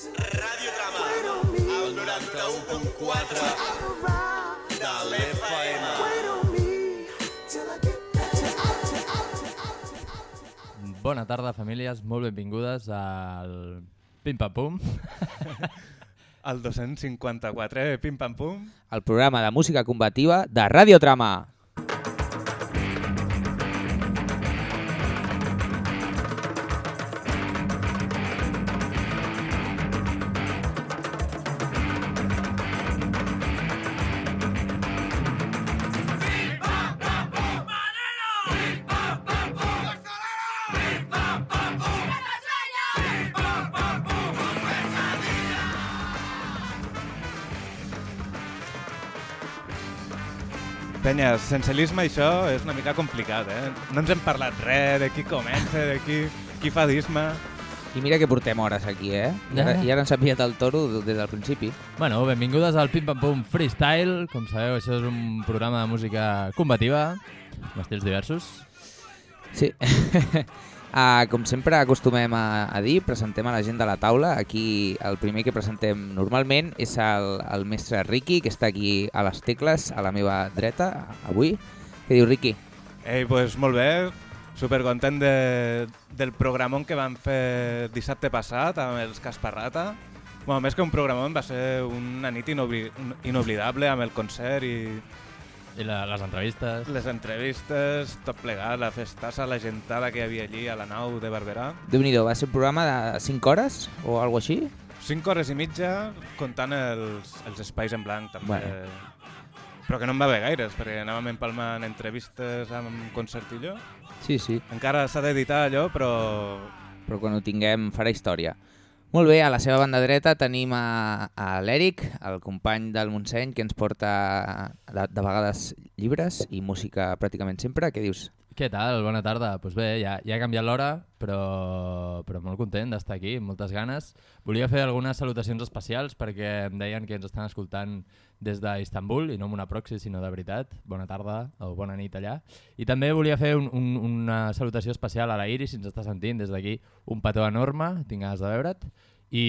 Ràdio Trama, al 91.4 de l'FM. Bona tarda, famílies. Molt benvingudes al Pim Pam Pum. El 254, pim pam pum. el programa de música combativa de Radiotrama. Penya, sense l'isma això és una mica complicat, eh? No ens hem parlat res de qui comença, de qui, qui fa d'isma. I mira que portem hores aquí, eh? I ara, Ja. i ara ens ha enviat el toro des del principi. Bueno, benvingudes al Pim Pam Pum Freestyle. Com sabeu, això és un programa de música combativa, amb estils diversos. Sí. uh, com sempre acostumem a, a dir, presentem a la gent de la taula. Aquí el primer que presentem normalment és el, el mestre Ricky, que està aquí a les tecles, a la meva dreta, avui. Què diu Ricky? Ei, pues molt bé, supercontent de, del programón que vam fer dissabte passat amb els Casparrata. Bueno, més que un programón, va ser una nit inobli inoblidable amb el concert i I la, les entrevistes. les entrevistes, tot plegat, la festassa, la gentada que hi havia allí a la nau de Barberà. déu nhi va ser un programa de 5 hores o algo així? 5 hores i mitja comptant els, els espais en blanc també. Bueno. Però que no en va haver gaires, perquè anàvem empalmant entrevistes amb concertillo. Sí, sí. Encara s'ha d'editar allò, però però quan ho tinguem farà història. Molt bé, a la seva banda dreta tenim a, a l'Eric, el company del Montseny, que ens porta de, de vegades llibres i música pràcticament sempre. Què dius? Què tal? Bona tarda. Doncs pues bé, ja, ja ha canviat l'hora, però, però molt content d'estar aquí, amb moltes ganes. Volia fer algunes salutacions especials perquè em deien que ens estan escoltant des d'Istanbul, i no amb una proxy, sinó de veritat. Bona tarda o bona nit allà. I també volia fer un, un, una salutació especial a la Iris, si ens està sentint des d'aquí. Un petó enorme, tinc ganes de veure't. I,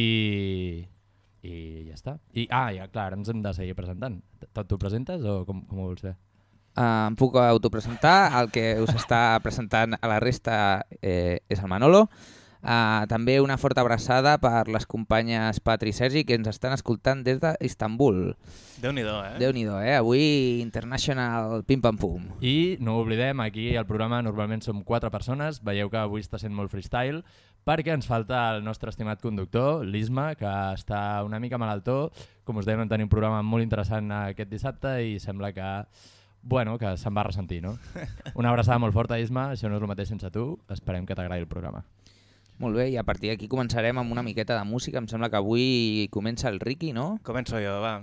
i ja està. I, ah, ja, clar, ens hem de seguir presentant. Tot t'ho presentes o com, com ho vols fer? Uh, em puc autopresentar, el que us està presentant a la resta eh, és el Manolo. Uh, també una forta abraçada per les companyes Patri i Sergi que ens estan escoltant des d'Istanbul. Déu-n'hi-do, eh? Déu-n'hi-do, eh? Avui International Pim Pam Pum. I no ho oblidem, aquí al programa normalment som quatre persones, veieu que avui està sent molt freestyle, perquè ens falta el nostre estimat conductor, l'Isma, que està una mica malaltó. Com us dèiem, vam tenir un programa molt interessant aquest dissabte i sembla que bueno, que se'n va ressentir, no? Una abraçada molt forta, Isma, això no és el mateix sense tu, esperem que t'agradi el programa. Molt bé, i a partir d'aquí començarem amb una miqueta de música. Em sembla que avui comença el Ricky, no? Començo jo, va.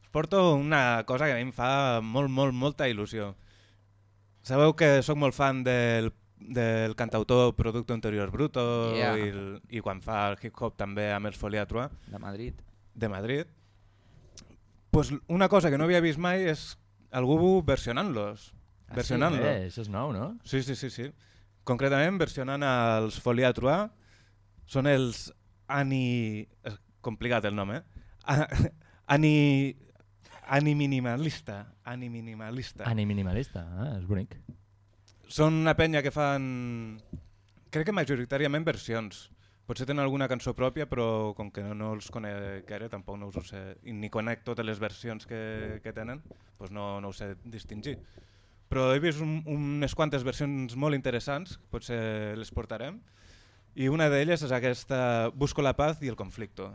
Us porto una cosa que a mi em fa molt, molt, molta il·lusió. Sabeu que sóc molt fan del, del cantautor Producto Interior Bruto Yeah. i, el, i quan fa el hip-hop també amb els Foliatro De Madrid. de Madrid. Pues una cosa que no havia vist mai és algú versionant-los. Ah, sí? versionant-lo. Eh, això és nou, no? Sí, sí, sí, sí. Concretament, versionant els Folia són els Ani... És complicat el nom, eh? Ani... Ani minimalista. Ani minimalista. Ani minimalista, ah, és bonic. Són una penya que fan... Crec que majoritàriament versions. Potser tenen alguna cançó pròpia, però com que no, no els conec gaire, tampoc no us ho sé. I ni conec totes les versions que, que tenen, doncs no, no ho sé distingir. Però he vist un, unes quantes versions molt interessants, potser les portarem, i una d'elles és aquesta Busco la paz i el conflicto.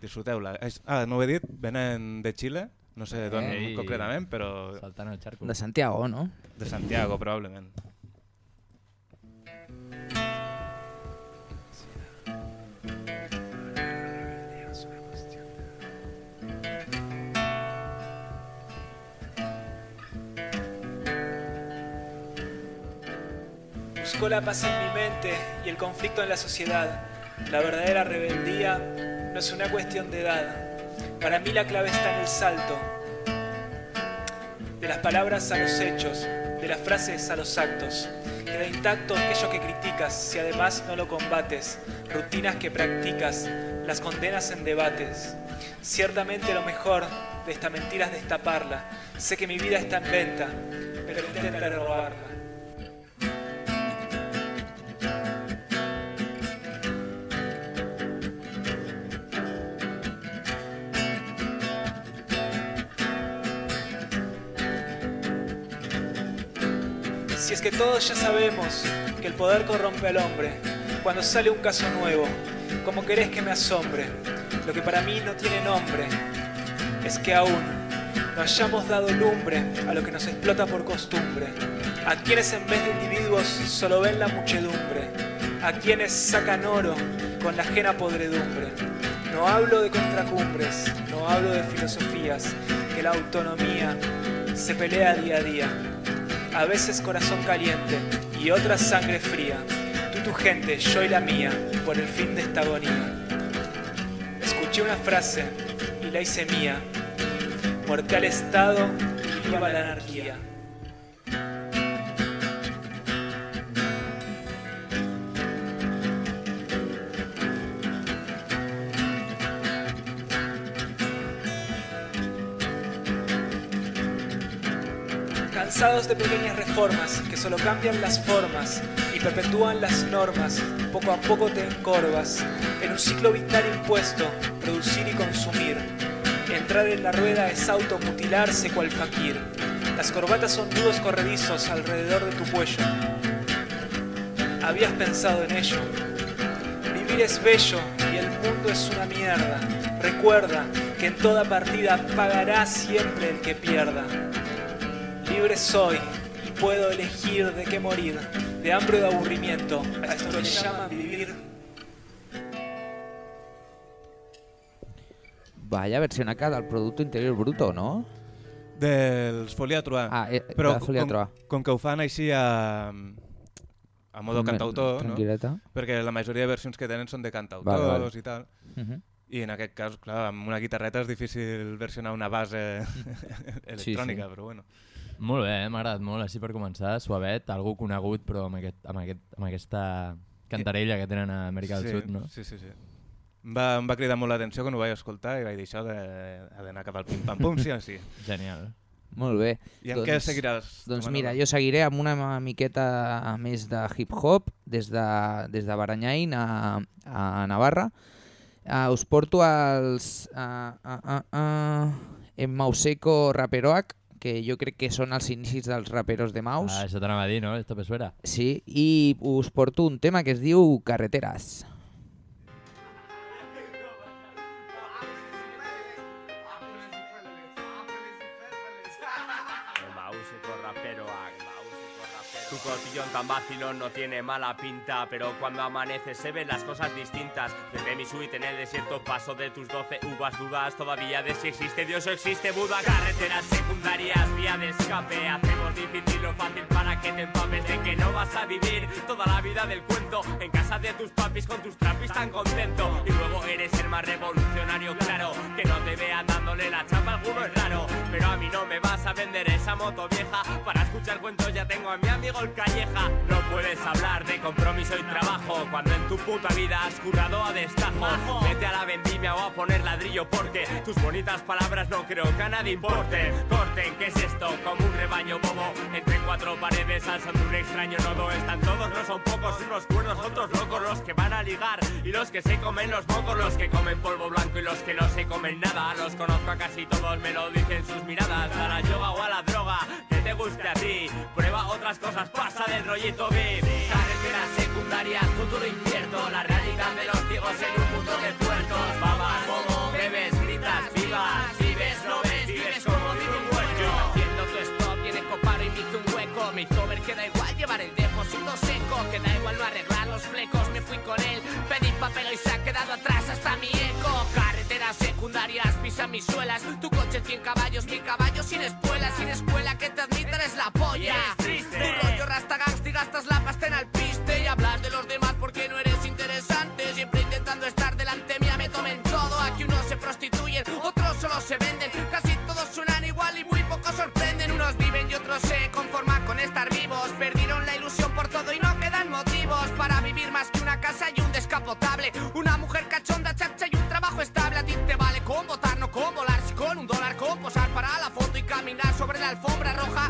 Disfruteu-la. Ah, no ho he dit, venen de Xile, no sé d'on concretament, però Saltant el xarco. De Santiago, no? de Santiago probablement. La paz en mi mente y el conflicto en la sociedad. La verdadera rebeldía no es una cuestión de edad. Para mí la clave está en el salto. De las palabras a los hechos, de las frases a los actos. Queda intacto aquello que criticas si además no lo combates. Rutinas que practicas, las condenas en debates. Ciertamente lo mejor de esta mentira es destaparla. Sé que mi vida está en venta, pero intentaré robarla. Si es que todos ya sabemos que el poder corrompe al hombre, cuando sale un caso nuevo, como querés que me asombre, lo que para mí no tiene nombre es que aún no hayamos dado lumbre a lo que nos explota por costumbre, a quienes en vez de individuos solo ven la muchedumbre, a quienes sacan oro con la ajena podredumbre. No hablo de contracumbres, no hablo de filosofías, que la autonomía se pelea día a día a veces corazón caliente y otras sangre fría. Tú tu gente, yo y la mía, por el fin de esta agonía. Escuché una frase y la hice mía. Muerte al Estado y viva la anarquía. Cansados de pequeñas reformas que solo cambian las formas y perpetúan las normas, poco a poco te encorvas en un ciclo vital impuesto, producir y consumir. Entrar en la rueda es automutilarse cual fakir. Las corbatas son nudos corredizos alrededor de tu cuello. ¿Habías pensado en ello? Vivir es bello y el mundo es una mierda. Recuerda que en toda partida pagará siempre el que pierda. Libre soy y puedo elegir de qué morir, de hambre o de aburrimiento. A esto le llaman vivir. Vaya versionaca del Producte Interior Bruto, no? Dels Folia Trobar. Ah, eh, Però de Folia com, Trobar. com que ho fan així a, a modo cantautor, no? Tranquil·leta. perquè la majoria de versions que tenen són de cantautors Vale, vale. i tal, Uh -huh. i en aquest cas, clar, amb una guitarreta és difícil versionar una base electrònica, sí. però bueno. Molt bé, eh? m'ha agradat molt, així per començar, suavet, algú conegut però amb, aquest, amb, aquest, amb aquesta cantarella que tenen a Amèrica del sí, Sud, no? Sí, sí, sí. Em va, em va cridar molt l'atenció quan ho vaig escoltar i vaig dir això d'anar cap al pim-pam-pum, sí o sí. Genial. Molt bé. I amb què seguiràs? Doncs mira, jo seguiré amb una miqueta més de hip-hop des de, des de Baranyain a, a Navarra. Uh, us porto els uh, uh, uh, uh, en Mauseco Raperoac, que jo crec que són els inicis dels raperos de Maus. Ah, això t'anava a dir, no? Esto me suena. Sí, i us porto un tema que es diu Carreteras. Mauseco Tu cotillón tan vacilón no tiene mala pinta, pero cuando amanece se ven las cosas distintas. Desde mi suite en el desierto paso de tus doce uvas, dudas todavía de si existe Dios o existe Buda. Carreteras secundarias, vía de escape, hacemos difícil lo fácil para que te empapes de que no vas a vivir toda la vida del cuento en casa de tus papis con tus trapis tan contento. Y luego eres el más revolucionario, claro, que no te vean dándole la chapa alguno es raro, pero a mí no me vas a vender esa moto vieja. Para escuchar cuentos ya tengo a mi amigo calleja. No puedes hablar de compromiso y trabajo cuando en tu puta vida has currado a destajo. Vete a la vendimia o a poner ladrillo porque tus bonitas palabras no creo que a nadie importen. Corten, ¿qué es esto? Como un rebaño bobo cuatro paredes al son de un extraño nodo. Están todos, no son pocos, unos cuerdos, otros locos, los que van a ligar y los que se comen los mocos, los que comen polvo blanco y los que no se comen nada. Los conozco a casi todos, me lo dicen sus miradas. A la yoga o a la droga, que te guste a ti. Prueba otras cosas, pasa del rollito VIP. Carreteras secundarias, futuro incierto. La realidad de los ciegos en un mundo de Me hizo ver que da igual llevar el depósito seco. Que da igual no arreglar los flecos. Me fui con él, pedí papel y se ha quedado atrás hasta mi eco. Carreteras secundarias, pisan mis suelas. Tu coche 100 caballos, mi caballo sin espuelas. Sin escuela que te admiten es la polla. Tu rollo rasta y gastas la pasta en alpiste. Y hablar de los demás porque no eres interesante. Siempre intentando estar delante mía, me tomen todo. Aquí unos se prostituyen, otros solo se venden. Una mujer cachonda, chacha y un trabajo estable. A ti te vale con votar, no con volar. Si con un dólar, con posar para la foto y caminar sobre la alfombra roja.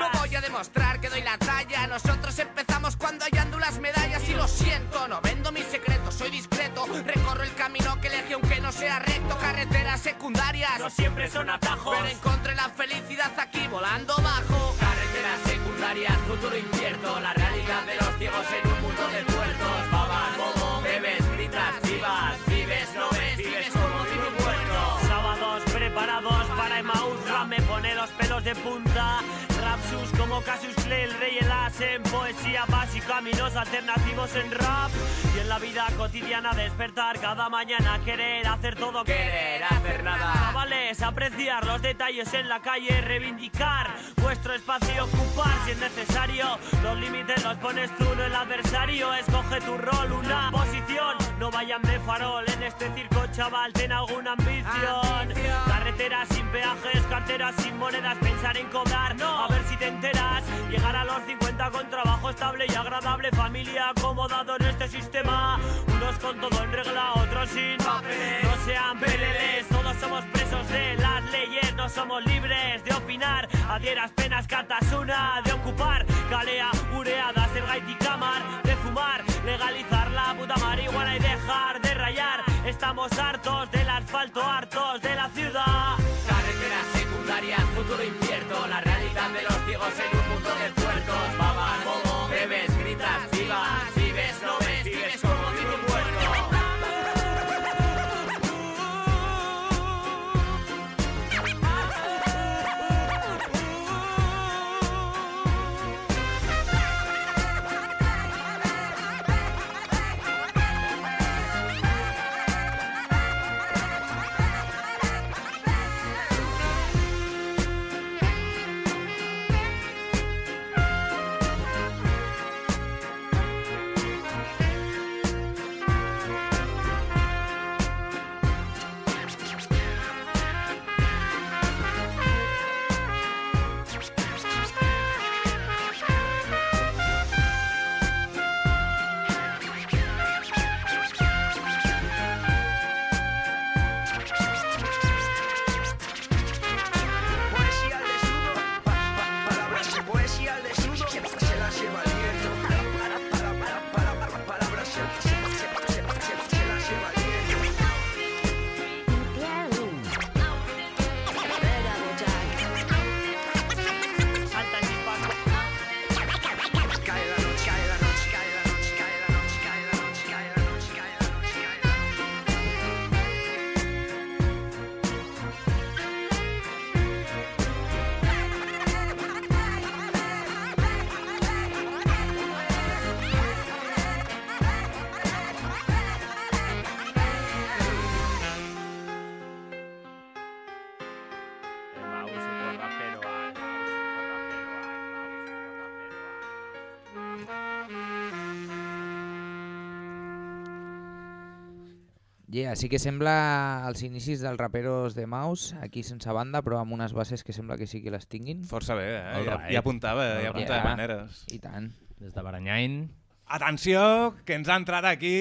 No voy a demostrar que doy la talla. Nosotros empezamos cuando hallando las medallas. Y lo siento, no vendo mis secretos, soy discreto. Recorro el camino que elegí aunque no sea recto. Carreteras secundarias. No siempre son atajos. Pero encontré la felicidad aquí volando bajo. Carreteras secundarias, futuro incierto. La realidad de los ciegos en un los pelos de punta como Cassius Clay, el rey el as en poesía básica Caminos alternativos en rap Y en la vida cotidiana despertar cada mañana Querer hacer todo Querer hacer nada. Chavales, apreciar los detalles en la calle Reivindicar vuestro espacio y ocupar si es necesario. Los límites los pones tú, no el adversario. Escoge tu rol, una posición. No vayan de farol en este circo, chaval Ten alguna ambición. Carreteras sin peajes, carteras sin monedas Pensar en cobrar, no, a ver si te enteras Llegar a los 50 con trabajo estable y agradable Familia acomodado en este sistema. Unos con todo en regla, otros sin papeles. No sean peleles, todos somos presos de las leyes. No somos libres de opinar. Adieras penas, catas una de ocupar. Calea, ureadas, el gaiticamar De fumar, legalizar la puta marihuana y dejar de rayar. Estamos hartos del asfalto, hartos de la ciudad Futuro incierto. La realidad de los ciegos en un mundo de tuertos. Yeah, sí que sembla els inicis dels raperos de Maus, aquí sense banda, però amb unes bases que sembla que sí que les tinguin. Força bé, eh? Ja, right. ja apuntava, ja All apuntava right. maneres. I tant. Des de Baranyain. Atenció, que ens ha entrat aquí...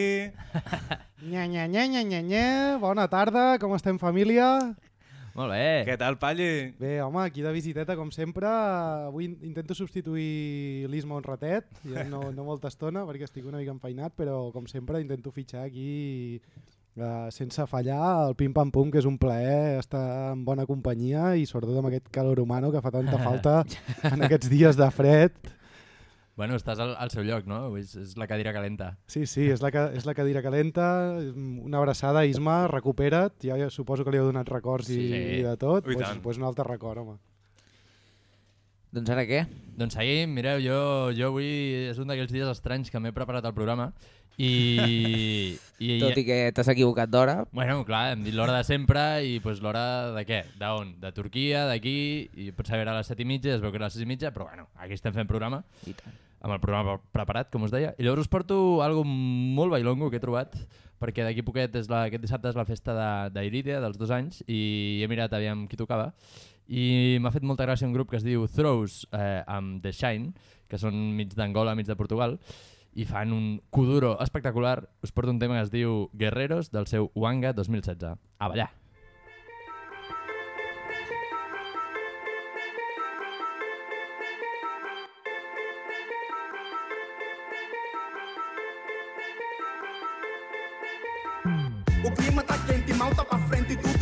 Nya, nya, nya, nya, nya, nya. Bona tarda, com estem família? Molt bé. Què tal, Palli? Bé, home, aquí de visiteta, com sempre. Avui in- intento substituir l'Isma un ratet, ja no, no molta estona, perquè estic una mica enfeinat, però com sempre intento fitxar aquí uh, sense fallar el pim-pam-pum, que és un plaer estar en bona companyia i sobretot amb aquest calor humano que fa tanta falta en aquests dies de fred. Bueno, estàs al, al seu lloc, no? És, és la cadira calenta. Sí, sí, és la, és la cadira calenta. Una abraçada, Isma, recupera't. Ja, ja suposo que li heu donat records i, Sí. i de tot. I Doncs tant. pues un altre record, home. Doncs ara què? Doncs seguim, mireu, jo, jo avui és un d'aquells dies estranys que m'he preparat el programa i... i Tot i que t'has equivocat d'hora, Bueno, clar, hem dit l'hora de sempre i pues, l'hora de què? D'on? De Turquia, d'aquí, i potser era a les set i mitja, es veu que era a les sis i mitja, però bueno, aquí estem fent programa, i tant. amb el programa preparat, com us deia. I llavors us porto algo molt bailongo que he trobat, perquè d'aquí poquet, és la, aquest dissabte és la festa de- d'Iridia, dels dos anys, i he mirat aviam qui tocava, i m'ha fet molta gràcia un grup que es diu Throws eh, amb The Shine, que són mig d'Angola, mig de Portugal, i fan un kuduro espectacular. Us porto un tema que es diu Guerreros del seu Wanga 2016. A ballar! Mm. O clima tá quente, mal tá pra frente, tudo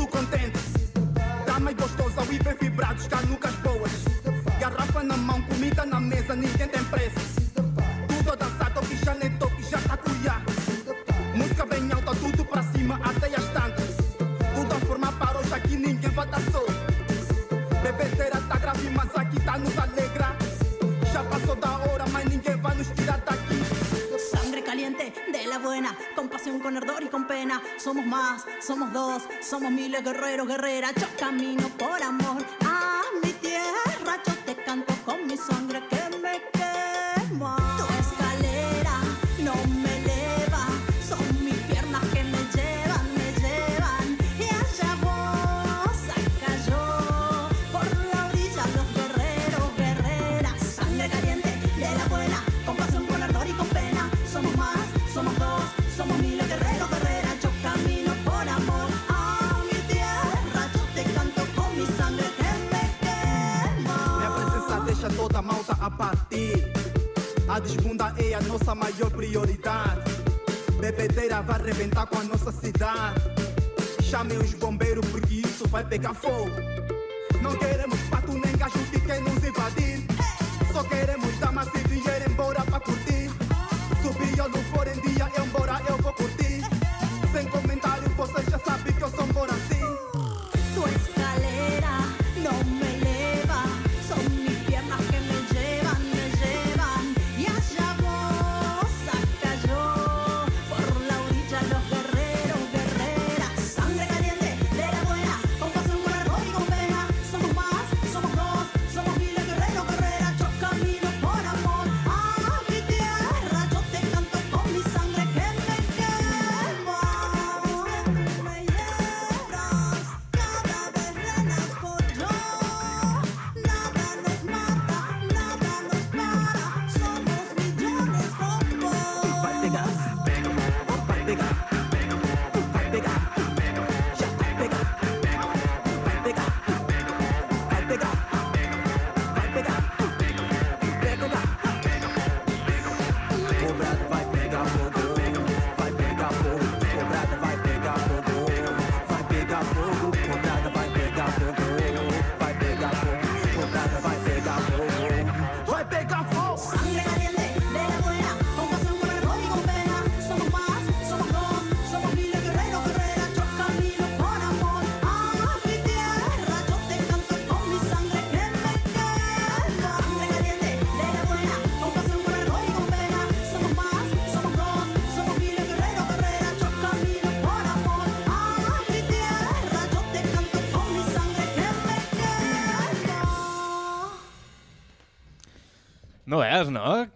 bem vibrados, canucas boas. Garrafa na mão, comida na mesa, ninguém tem pressa. Tudo a dançar, toque já nem toque, já tá cuiá. Música bem alta, tudo pra cima, até as tantas. Tudo a formar para hoje, aqui ninguém vai dar sol. Bebedeira tá grave, mas aqui tá nos alegra. Já passou da hora, mas ninguém vai nos tirar daqui. Buena, con pasión, con ardor y con pena. Somos más, somos dos, somos miles guerreros, guerreras. Yo camino por amor a mi tierra. Yo te canto con mi sangre que nossa maior prioridade. Bebedeira vai arrebentar com a nossa cidade. Chamem os bombeiros porque isso vai pegar fogo. Não queremos pato nem gajo que quer nos invadir. Só queremos damas e dinheiro embora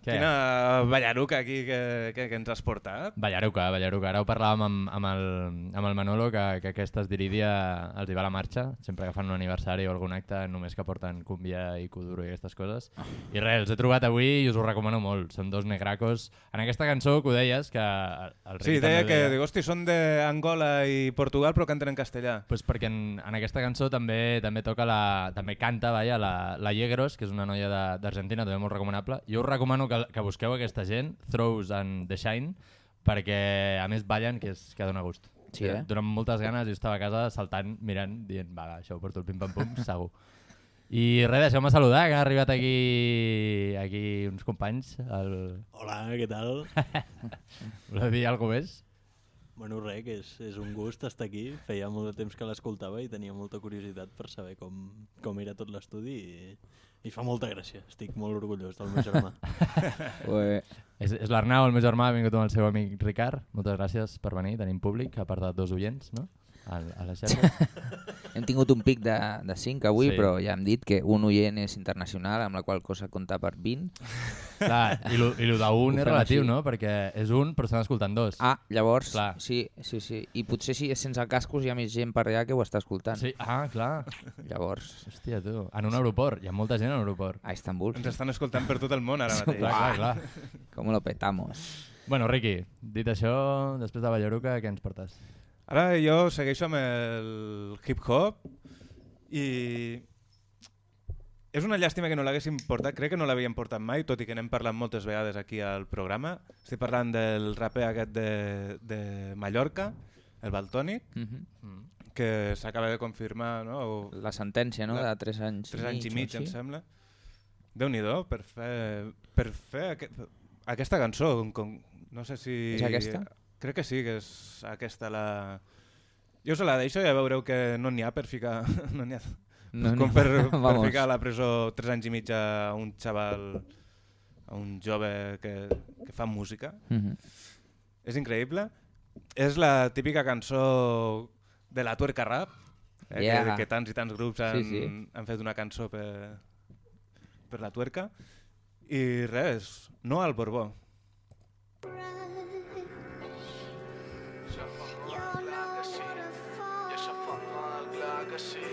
Què? Quina ballaruca aquí que, que, que ens has portat. Ballaruca, Ballaruca. Ara ho parlàvem amb, amb, el, amb el Manolo, que, que aquestes d'Iridia els hi va la marxa, sempre que fan un aniversari o algun acte, només que porten cumbia i kuduro i aquestes coses. I res, els he trobat avui i us ho recomano molt. Són dos negracos. En aquesta cançó que ho deies, que el Sí, deia que, ho dic, hosti, són d'Angola i Portugal però canten en castellà. Pues perquè en, en aquesta cançó també també toca la, també canta vaja, la, la Yegros, que és una noia d'Argentina, també molt recomanable. Jo us recomano que, que busqueu aquesta gent, Throws and The Shine, perquè a més ballen, que, és, que dona gust. Sí, eh? Donen moltes ganes, jo estava a casa saltant, mirant, dient, va, això ho porto el pim-pam-pum, segur. I res, deixeu-me saludar, que ha arribat aquí, aquí uns companys. El... Hola, què tal? Voleu dir alguna més? Bueno, res, que és, és un gust estar aquí. Feia molt de temps que l'escoltava i tenia molta curiositat per saber com, com era tot l'estudi i, i fa molta gràcia. Estic molt orgullós del meu germà. És, és l'Arnau, el meu germà, ha vingut amb el seu amic Ricard. Moltes gràcies per venir, tenim públic, a part de dos oients, no? A, a la xarxa. Hem tingut un pic de, de 5 avui, Sí. però ja hem dit que un oient és internacional, amb la qual cosa compta per 20. Clar, i lo, i lo d'un és relatiu, així. no? Perquè és un, però estan escoltant dos. Ah, llavors, Clar. sí, sí, sí. I potser si és sense cascos hi ha més gent per allà que ho està escoltant. Sí, ah, clar. Llavors... Hòstia, tu. En un aeroport, hi ha molta gent a l'aeroport. A Istanbul. Ens estan escoltant per tot el món ara mateix. Clar, clar, clar. Com lo petamos. Bueno, Riqui, dit això, després de Ballaruca, què ens portes? Ara jo segueixo amb el hip-hop i és una llàstima que no l'haguéssim portat, crec que no l'havíem portat mai, tot i que n'hem parlat moltes vegades aquí al programa. Estic parlant del raper aquest de, de Mallorca, el Baltònic, Mhm. que s'acaba de confirmar, no? O... La sentència, no?, de tres anys i Tres anys i mig em sembla. Déu-n'hi-do, per fer, per fer aquest, aquesta cançó. Com, no sé si... És aquesta? Crec que sí, que és aquesta la... Jo se la deixo i ja veureu que no n'hi ha per ficar... No n'hi ha... No n'hi com ha. per, per ficar a la presó tres anys i mig a un xaval, a un jove que, que fa música. Mhm. És increïble. És la típica cançó de la tuerca rap, eh, Yeah. que, que tants i tants grups han, Sí, sí. han fet una cançó per, per la tuerca. I res, no al Borbó. See.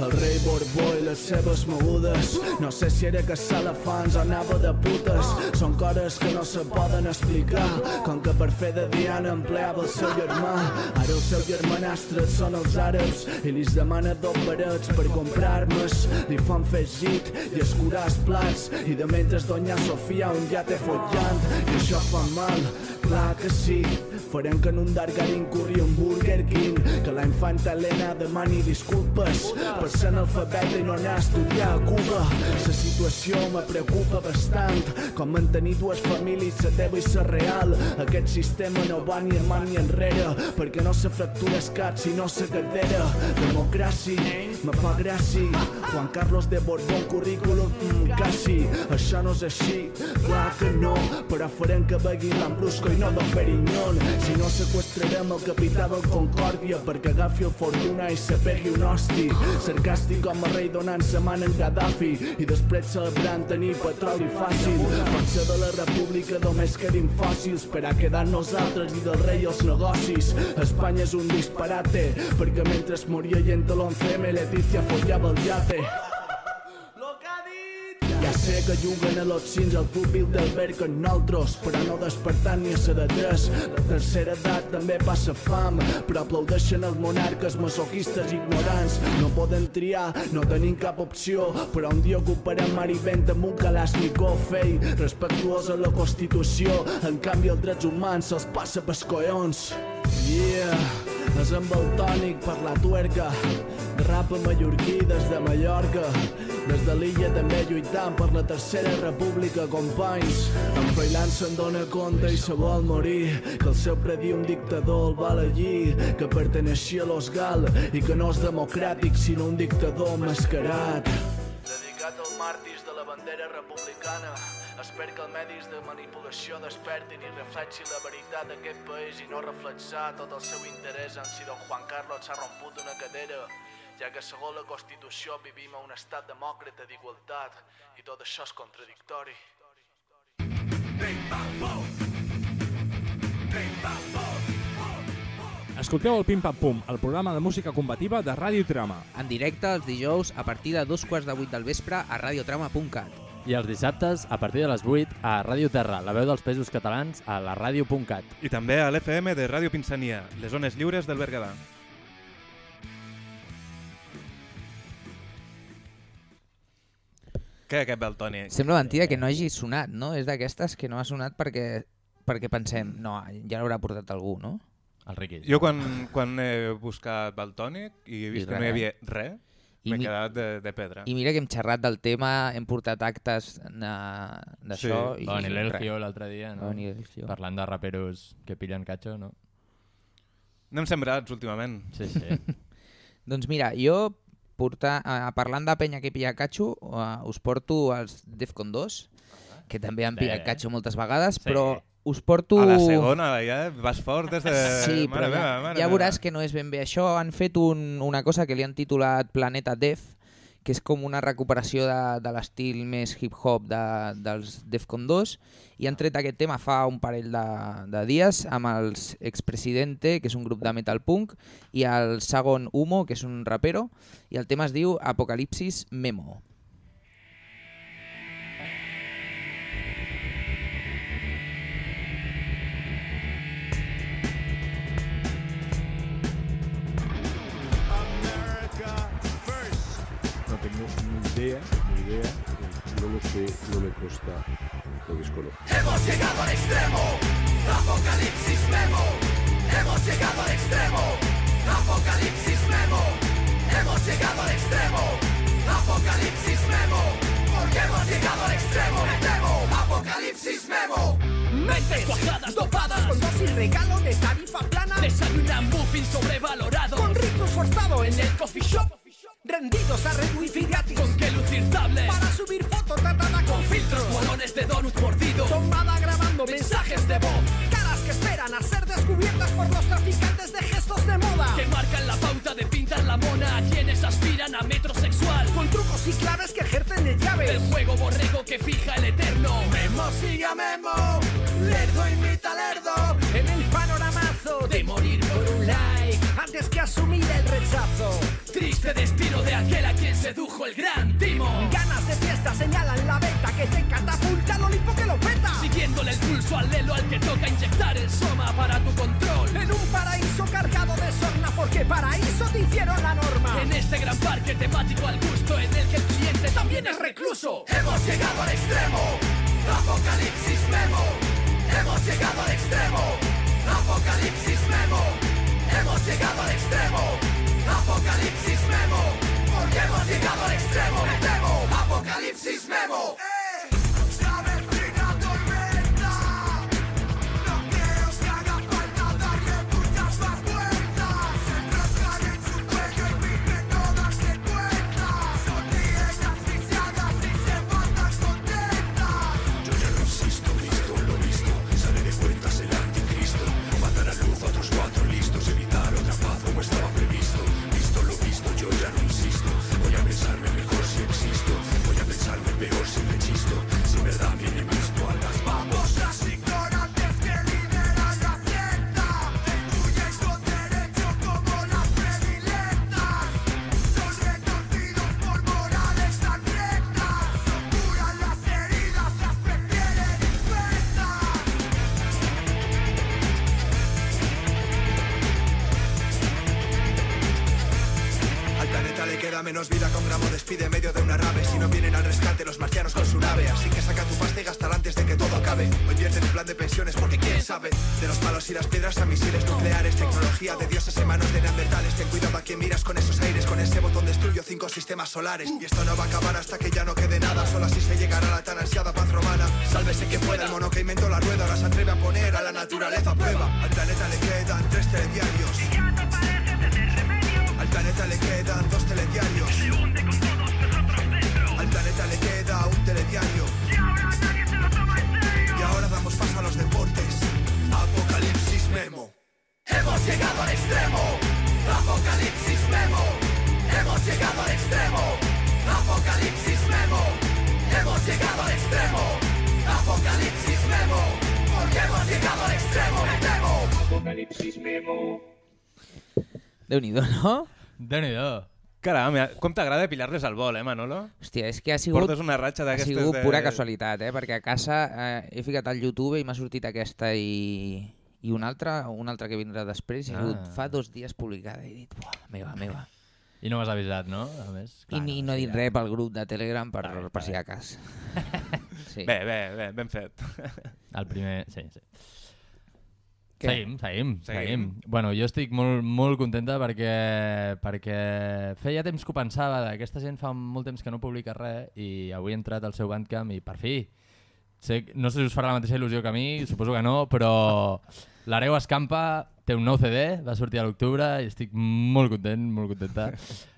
El rei Borbó i les seves mogudes. No sé si era caçar elefants o anava de putes. Són coses que no se poden explicar. Com que per fer de Diana empleava el seu germà. Ara el seu germanastre són els àrabs I li demana dos barets per comprar armes Li fan fer git i escurar els plats. I de mentre doña Sofia un ja té follant. I això fa mal, clar que sí. Farem que en un Dargarin curri un Burger King. Que la infanta Helena demani disculpes Per ser analfabeta i no anar a estudiar a Cuba La situació me preocupa bastant. Com mantenir dues famílies, la teva i la real. Aquest sistema no va ni avant ni enrere Perquè no se fractura el cap sinó la cadera Democràcia, me fa gràcia. Juan Carlos de Borbón, currículum, mm, quasi. Això no és així, clar que no Però farem que begui l'Ambrusco i no Don Perignon. Si no sequestrarem el capità del Concòrdia perquè agafi el Fortuna i se pegui un hosti sarcàstic com a rei donant sa man en Gaddafi. I després celebrant tenir petroli fàcil. Potser de la república només quedin fòssils per a quedar nosaltres i del rei els negocis. Espanya és un disparate perquè mentre moria gent a l'11M Leticia follava el yate sé que juguen a los cins al Club Bilderberg amb nosaltres, però no despertant ni a ser de tres. La tercera edat també passa fam, però aplaudeixen els monarques masoquistes ignorants. No poden triar, no tenim cap opció, però un dia ocuparem mar i vent amb un Kalashnikov fei, respectuós a la Constitució. En canvi, els drets humans se'ls passa pels collons. Yeah, és amb el tònic per la tuerca, rap mallorquí des de Mallorca. Des de l'illa també lluitant per la tercera república, companys. En Freiland se'n dona compte i se vol morir, que el seu predir un dictador el va elegir, que perteneixia a los Gal i que no és democràtic sinó un dictador mascarat. Dedicat als màrtirs de la bandera republicana, espero que els medis de manipulació despertin i reflexin la veritat d'aquest país i no reflexar tot el seu interès en si don Juan Carlos s'ha romput una cadera, ja que segons la Constitució vivim a un estat demòcrata d'igualtat i tot això és contradictori. Escolteu el Pim Pam Pum, el programa de música combativa de Ràdio Trama. En directe els dijous a partir de dos quarts de vuit del vespre a radiotrama.cat. I els dissabtes, a partir de les 8, a Ràdio Terra, la veu dels països catalans, a la ràdio.cat. I també a l'FM de Ràdio Pinsania, les zones lliures del Berguedà. Què, aquest Beltoni? Sembla mentida que no hagi sonat, no? És d'aquestes que no ha sonat perquè, perquè pensem, no, ja l'haurà portat algú, no? El Riqui. Jo quan, quan he buscat Baltònic i he vist I que no hi havia res, I m'he mi- quedat de, de pedra. I mira que hem xerrat del tema, hem portat actes na- d'això... Sí. i Va venir l'Elgio l'altre dia, no? L'Elgio. Parlant de raperos que pillen catxo, no? Anem sembrats últimament. Sí, sí. Doncs mira, jo portar, uh, parlant de penya que pilla catxo, uh, us porto els Defcon 2, que també han pillat catxo moltes vegades, Sí. però us porto... A la segona, ja vas fort des de... Sí, però mare ja, meva, mare ja meva. veuràs que no és ben bé això. Han fet un, una cosa que li han titulat Planeta Def, que és com una recuperació de, de l'estil més hip-hop de, dels Defcon 2, i han tret aquest tema fa un parell de, de dies amb els Expresidente, que és un grup de metal punk, i el Sagon Humo, que és un rapero, i el tema es diu Apocalipsis Memo. Ni idea, no lo sé, no me consta, lo desconozco. Hemos llegado al extremo, Apocalipsis Memo, hemos llegado al extremo. Apocalipsis Memo, hemos llegado al extremo. Apocalipsis Memo, porque hemos llegado al extremo. Me Apocalipsis Memo. Mentes cuajadas, dopadas Con dosis regalo de tarifa plana Desayunan muffin sobrevalorado Con ritmo forzado en el coffee shop Rendidos a red wifi gratis Con que lucir tablet Para subir fotos tratada con filtros Molones de donut mordido Tomada grabando mensajes de voz Caras que esperan a ser descubiertas por los traficantes de gestos de moda Que marcan la pauta de pintar la mona A quienes aspiran a metrosexual Con trucos y claves que ejercen de llaves El juego borrego que fija el eterno Memo sigue a Memo, lerdo imita lerdo. en el panoramazo de morir por un like antes que asumir el rechazo. Triste destino de aquel a quien sedujo el gran timo. Ganas de fiesta señalan la beta que te catapulta al Olimpo que lo peta. Siguiéndole el pulso al lelo al que toca inyectar el soma para tu control. En un paraíso cargado de sorna porque paraíso te hicieron la norma. En este gran parque temático al gusto en el que el cliente también es recluso. Hemos llegado al extremo. Apocalipsis Memo. Hemos llegado al extremo. Apocalipsis Memo. Hemos llegado al extremo. Apocalipsis Memo. Porque hemos llegado al extremo. Me temo. Apocalipsis Memo. Solares. Y esto no va a acabar hasta que ya no quede nada. Solo así se llegará a la tan ansiada paz romana. Sálvese quien pueda, el mono que inventó la rueda Ahora se atreve a poner a la naturaleza a prueba. Al planeta le quedan tres telediarios Déu-n'hi-do, no? Déu-n'hi-do. Caram, com t'agrada pilar-les al vol, eh, Manolo? Hòstia, és que ha sigut... Portes una ratxa Ha sigut de... pura casualitat, eh? Perquè a casa eh, he ficat al YouTube i m'ha sortit aquesta i, i una altra, una altra que vindrà després, i ha sigut Ah. fa dos dies publicada i he dit, buah, meva, meva. I no m'has avisat, no? A més, I, ni, no he dit res pel grup de Telegram per, per si de cas. Sí. Bé, bé, bé, ben fet. El primer... Sí, sí. Què? Seguim, seguim, Seguim. seguim. Bueno, jo estic molt, molt contenta perquè, perquè feia temps que ho pensava, aquesta gent fa molt temps que no publica res i avui he entrat al seu Bandcamp i per fi, sé, no sé si us farà la mateixa il·lusió que a mi, suposo que no, però l'Areu Escampa té un nou CD, va sortir a l'octubre i estic molt content, molt contenta.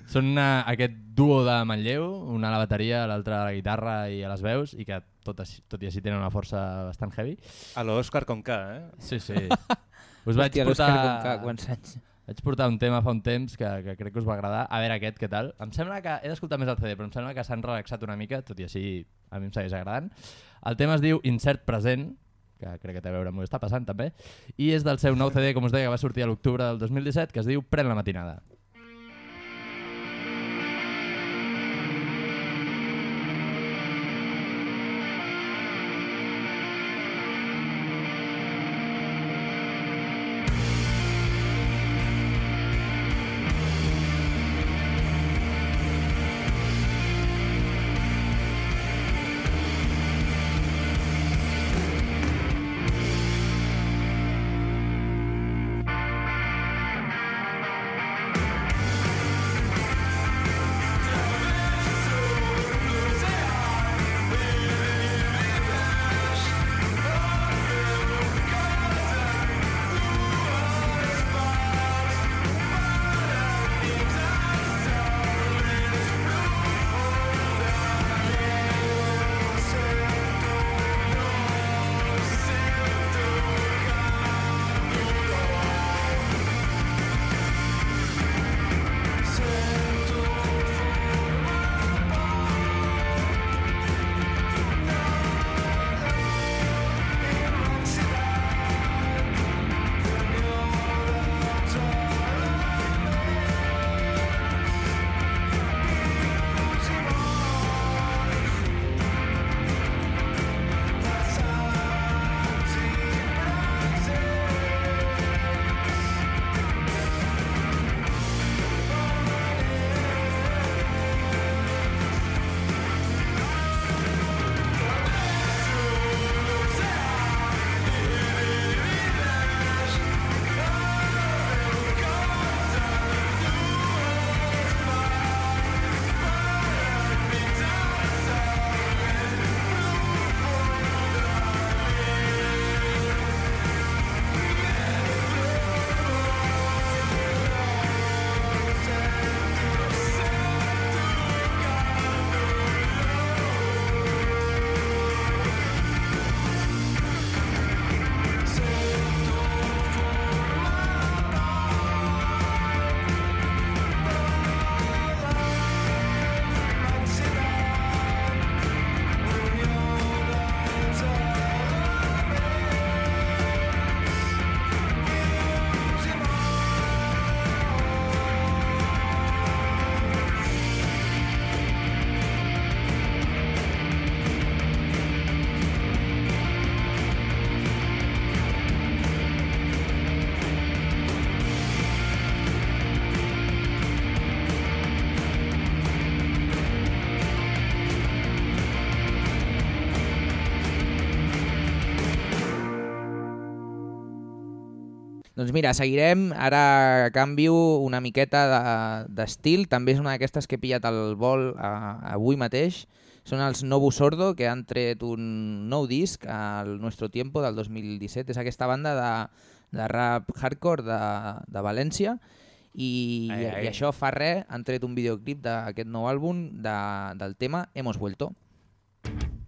Són una, aquest duo de Manlleu, una a la bateria, l'altra a la guitarra i a les veus, i que tot, així, tot i així tenen una força bastant heavy. A l'Òscar Conca, eh? Sí, sí. Us vaig Hòstia, portar... Conca, quants anys? Vaig portar un tema fa un temps que, que crec que us va agradar. A veure aquest, què tal? Em sembla que... He d'escoltar més el CD, però em sembla que s'han relaxat una mica, tot i així a mi em segueix agradant. El tema es diu Insert Present, que crec que té a veure amb el que està passant també, i és del seu nou CD, com us deia, que va sortir a l'octubre del 2017, que es diu Pren la matinada. Doncs mira, seguirem, ara canvio una miqueta de- d'estil, també és una d'aquestes que he pillat al vol a, avui mateix, són els Novo Sordo, que han tret un nou disc al Nuestro Tiempo del 2017, és aquesta banda de, de rap hardcore de, de València, i, Ai, ai. i això fa res, han tret un videoclip d'aquest nou àlbum de, del tema Hemos Vuelto. Nuestro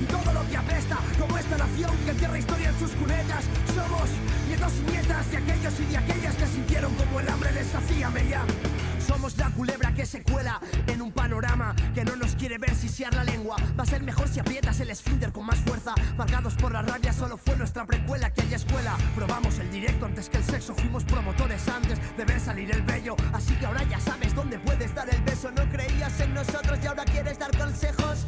Y todo lo que apesta, como esta nación que entierra historia en sus cunetas. Somos nietos y nietas de aquellos y de aquellas que sintieron como el hambre les hacía mella. Somos la culebra que se cuela en un panorama que no nos quiere ver sisear la lengua. Va a ser mejor si aprietas el esfínter con más fuerza. Marcados por la rabia, solo fue nuestra precuela que haya escuela. Probamos el directo antes que el sexo, fuimos promotores antes de ver salir el bello. Así que ahora ya sabes dónde puedes dar el beso. No creías en nosotros y ahora quieres dar consejos.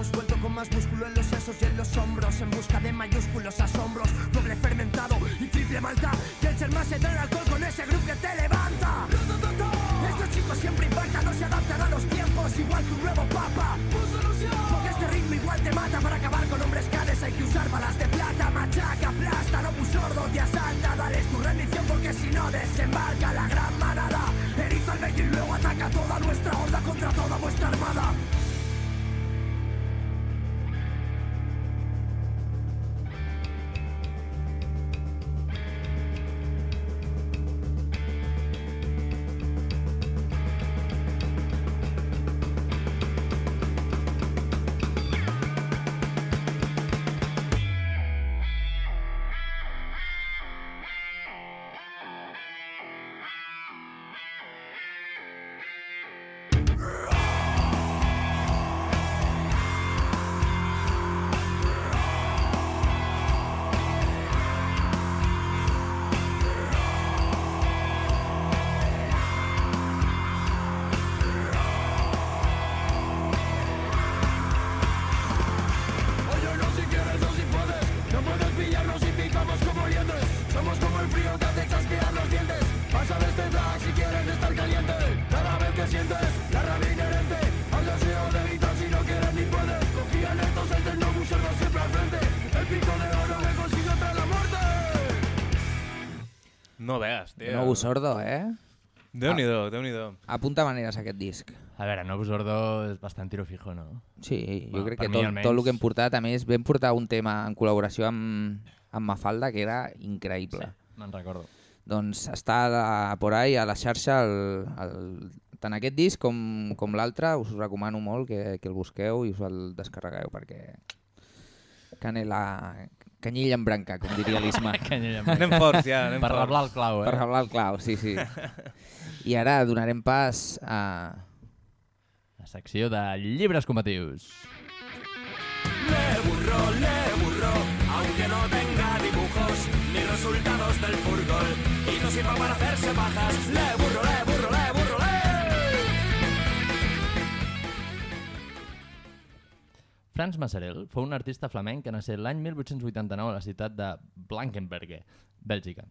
Hemos vuelto con más músculo en los sesos y en los hombros. En busca de mayúsculos asombros. Doble fermentado y triple malta. Que el ser más se trae alcohol con ese grupo que te levanta. Estos chicos siempre impactan, no se adaptan a los tiempos, igual que un nuevo papa. Porque este ritmo igual te mata para acabar con hombres canes. Hay que usar balas de plata, machaca, aplasta, no sordo, te asalta. Dales tu rendición porque si no desembarca la gran manada. Eriza el vello y luego ataca toda nuestra horda contra toda vuestra armada. Novo Sordo, eh? Déu-n'hi-do, Déu-n'hi-do. Apunta maneres aquest disc. A veure, Novo Sordo és bastant tiro fijo, no? Sí, jo Bueno, crec que tot, almenys. tot el que hem portat, a més, vam portar un tema en col·laboració amb, amb Mafalda que era increïble. Sí, me'n recordo. Doncs està a por ahí, a la xarxa, el, el, tant aquest disc com, com l'altre, us recomano molt que, que el busqueu i us el descarregueu perquè canela, canyella en branca, com diria l'Isma. Anem forts ja, anem Per reblar el clau, eh? Per reblar el clau, sí, sí. I ara donarem pas a... La secció de llibres combatius. Le burro, le burro, aunque no tenga dibujos ni resultados del fútbol y no sirva para hacerse burro, le burro, le burro, Franz Massarel fou un artista flamenc que naixé l'any 1889 a la ciutat de Blankenberge, Bèlgica.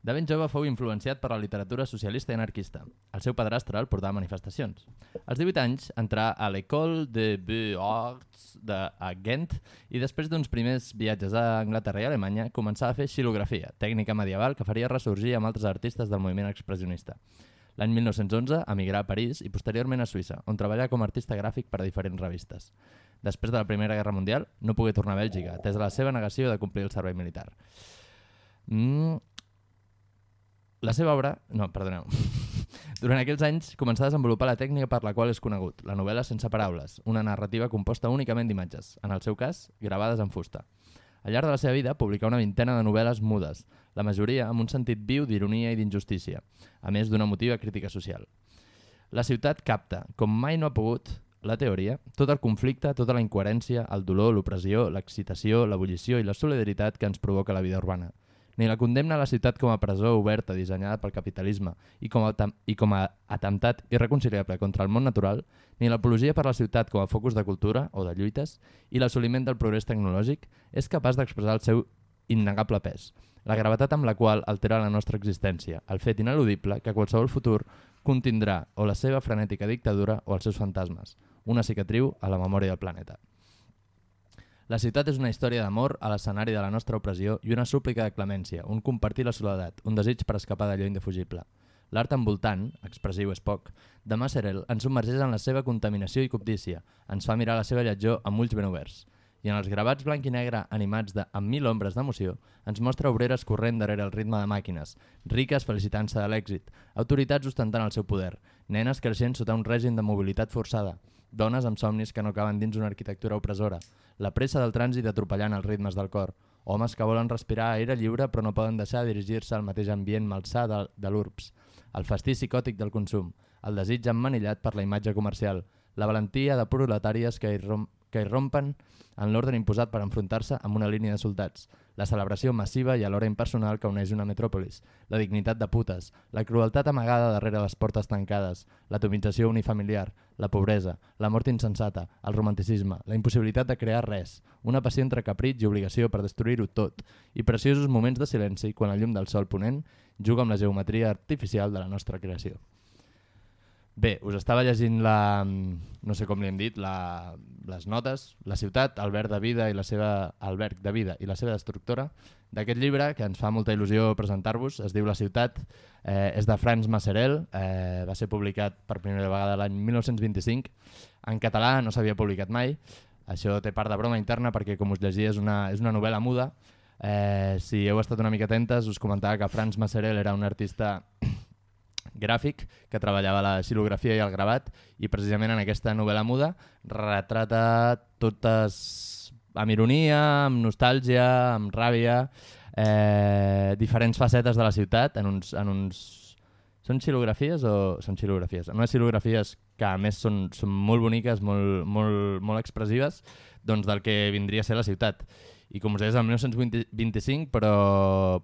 De ben jove fou influenciat per la literatura socialista i anarquista. El seu padrastre el portava a manifestacions. Als 18 anys entrà a l'École de Beaux-Arts de a Ghent i després d'uns primers viatges a Anglaterra i Alemanya començà a fer xilografia, tècnica medieval que faria ressorgir amb altres artistes del moviment expressionista. L'any 1911 emigrà a París i posteriorment a Suïssa, on treballà com a artista gràfic per a diferents revistes. Després de la Primera Guerra Mundial, no pogué tornar a Bèlgica, atès la seva negació de complir el servei militar. Mm. La seva obra... No, perdoneu. Durant aquells anys començà a desenvolupar la tècnica per la qual és conegut, la novel·la sense paraules, una narrativa composta únicament d'imatges, en el seu cas, gravades en fusta. Al llarg de la seva vida publicà una vintena de novel·les mudes, la majoria amb un sentit viu d'ironia i d'injustícia, a més d'una motiva crítica social. La ciutat capta, com mai no ha pogut, la teoria, tot el conflicte, tota la incoherència, el dolor, l'opressió, l'excitació, l'ebullició i la solidaritat que ens provoca la vida urbana. Ni la condemna a la ciutat com a presó oberta dissenyada pel capitalisme i com a, i com a atemptat irreconciliable contra el món natural, ni l'apologia per la ciutat com a focus de cultura o de lluites i l'assoliment del progrés tecnològic és capaç d'expressar el seu innegable pes, la gravetat amb la qual altera la nostra existència, el fet ineludible que qualsevol futur contindrà o la seva frenètica dictadura o els seus fantasmes, una cicatriu a la memòria del planeta. La ciutat és una història d'amor a l'escenari de la nostra opressió i una súplica de clemència, un compartir la soledat, un desig per escapar d'allò indefugible. L'art envoltant, expressiu és poc, de Masserel ens submergeix en la seva contaminació i cobdícia, ens fa mirar la seva lletjor amb ulls ben oberts. I en els gravats blanc i negre animats de amb mil ombres d'emoció, ens mostra obreres corrent darrere el ritme de màquines, riques felicitant-se de l'èxit, autoritats ostentant el seu poder, nenes creixent sota un règim de mobilitat forçada, dones amb somnis que no caben dins una arquitectura opressora, la pressa del trànsit atropellant els ritmes del cor, homes que volen respirar aire lliure però no poden deixar de dirigir-se al mateix ambient malsà de, de l'URBS, el festí psicòtic del consum, el desig emmanillat per la imatge comercial, la valentia de proletàries que, irrom que irrompen en l'ordre imposat per enfrontar-se amb una línia de soldats, la celebració massiva i alhora impersonal que uneix una metròpolis, la dignitat de putes, la crueltat amagada darrere les portes tancades, l'atomització unifamiliar, la pobresa, la mort insensata, el romanticisme, la impossibilitat de crear res, una passió entre capritx i obligació per destruir-ho tot, i preciosos moments de silenci quan la llum del sol ponent juga amb la geometria artificial de la nostra creació. Bé, us estava llegint la, no sé com li hem dit, la, les notes, La ciutat, el verb de vida i la seva alberg de vida i la seva destructora, d'aquest llibre que ens fa molta il·lusió presentar-vos, es diu La ciutat, eh, és de Franz Masserel, eh, va ser publicat per primera vegada l'any 1925, en català no s'havia publicat mai, això té part de broma interna perquè com us llegia és una, és una novel·la muda, eh, si heu estat una mica atentes us comentava que Franz Masserel era un artista gràfic que treballava la xilografia i el gravat i precisament en aquesta novel·la muda retrata totes amb ironia, amb nostàlgia, amb ràbia, eh, diferents facetes de la ciutat en uns, en uns... Són xilografies o són xilografies? Unes xilografies que a més són, són molt boniques, molt, molt, molt expressives, doncs del que vindria a ser la ciutat. I com us deia, és el 1925, però,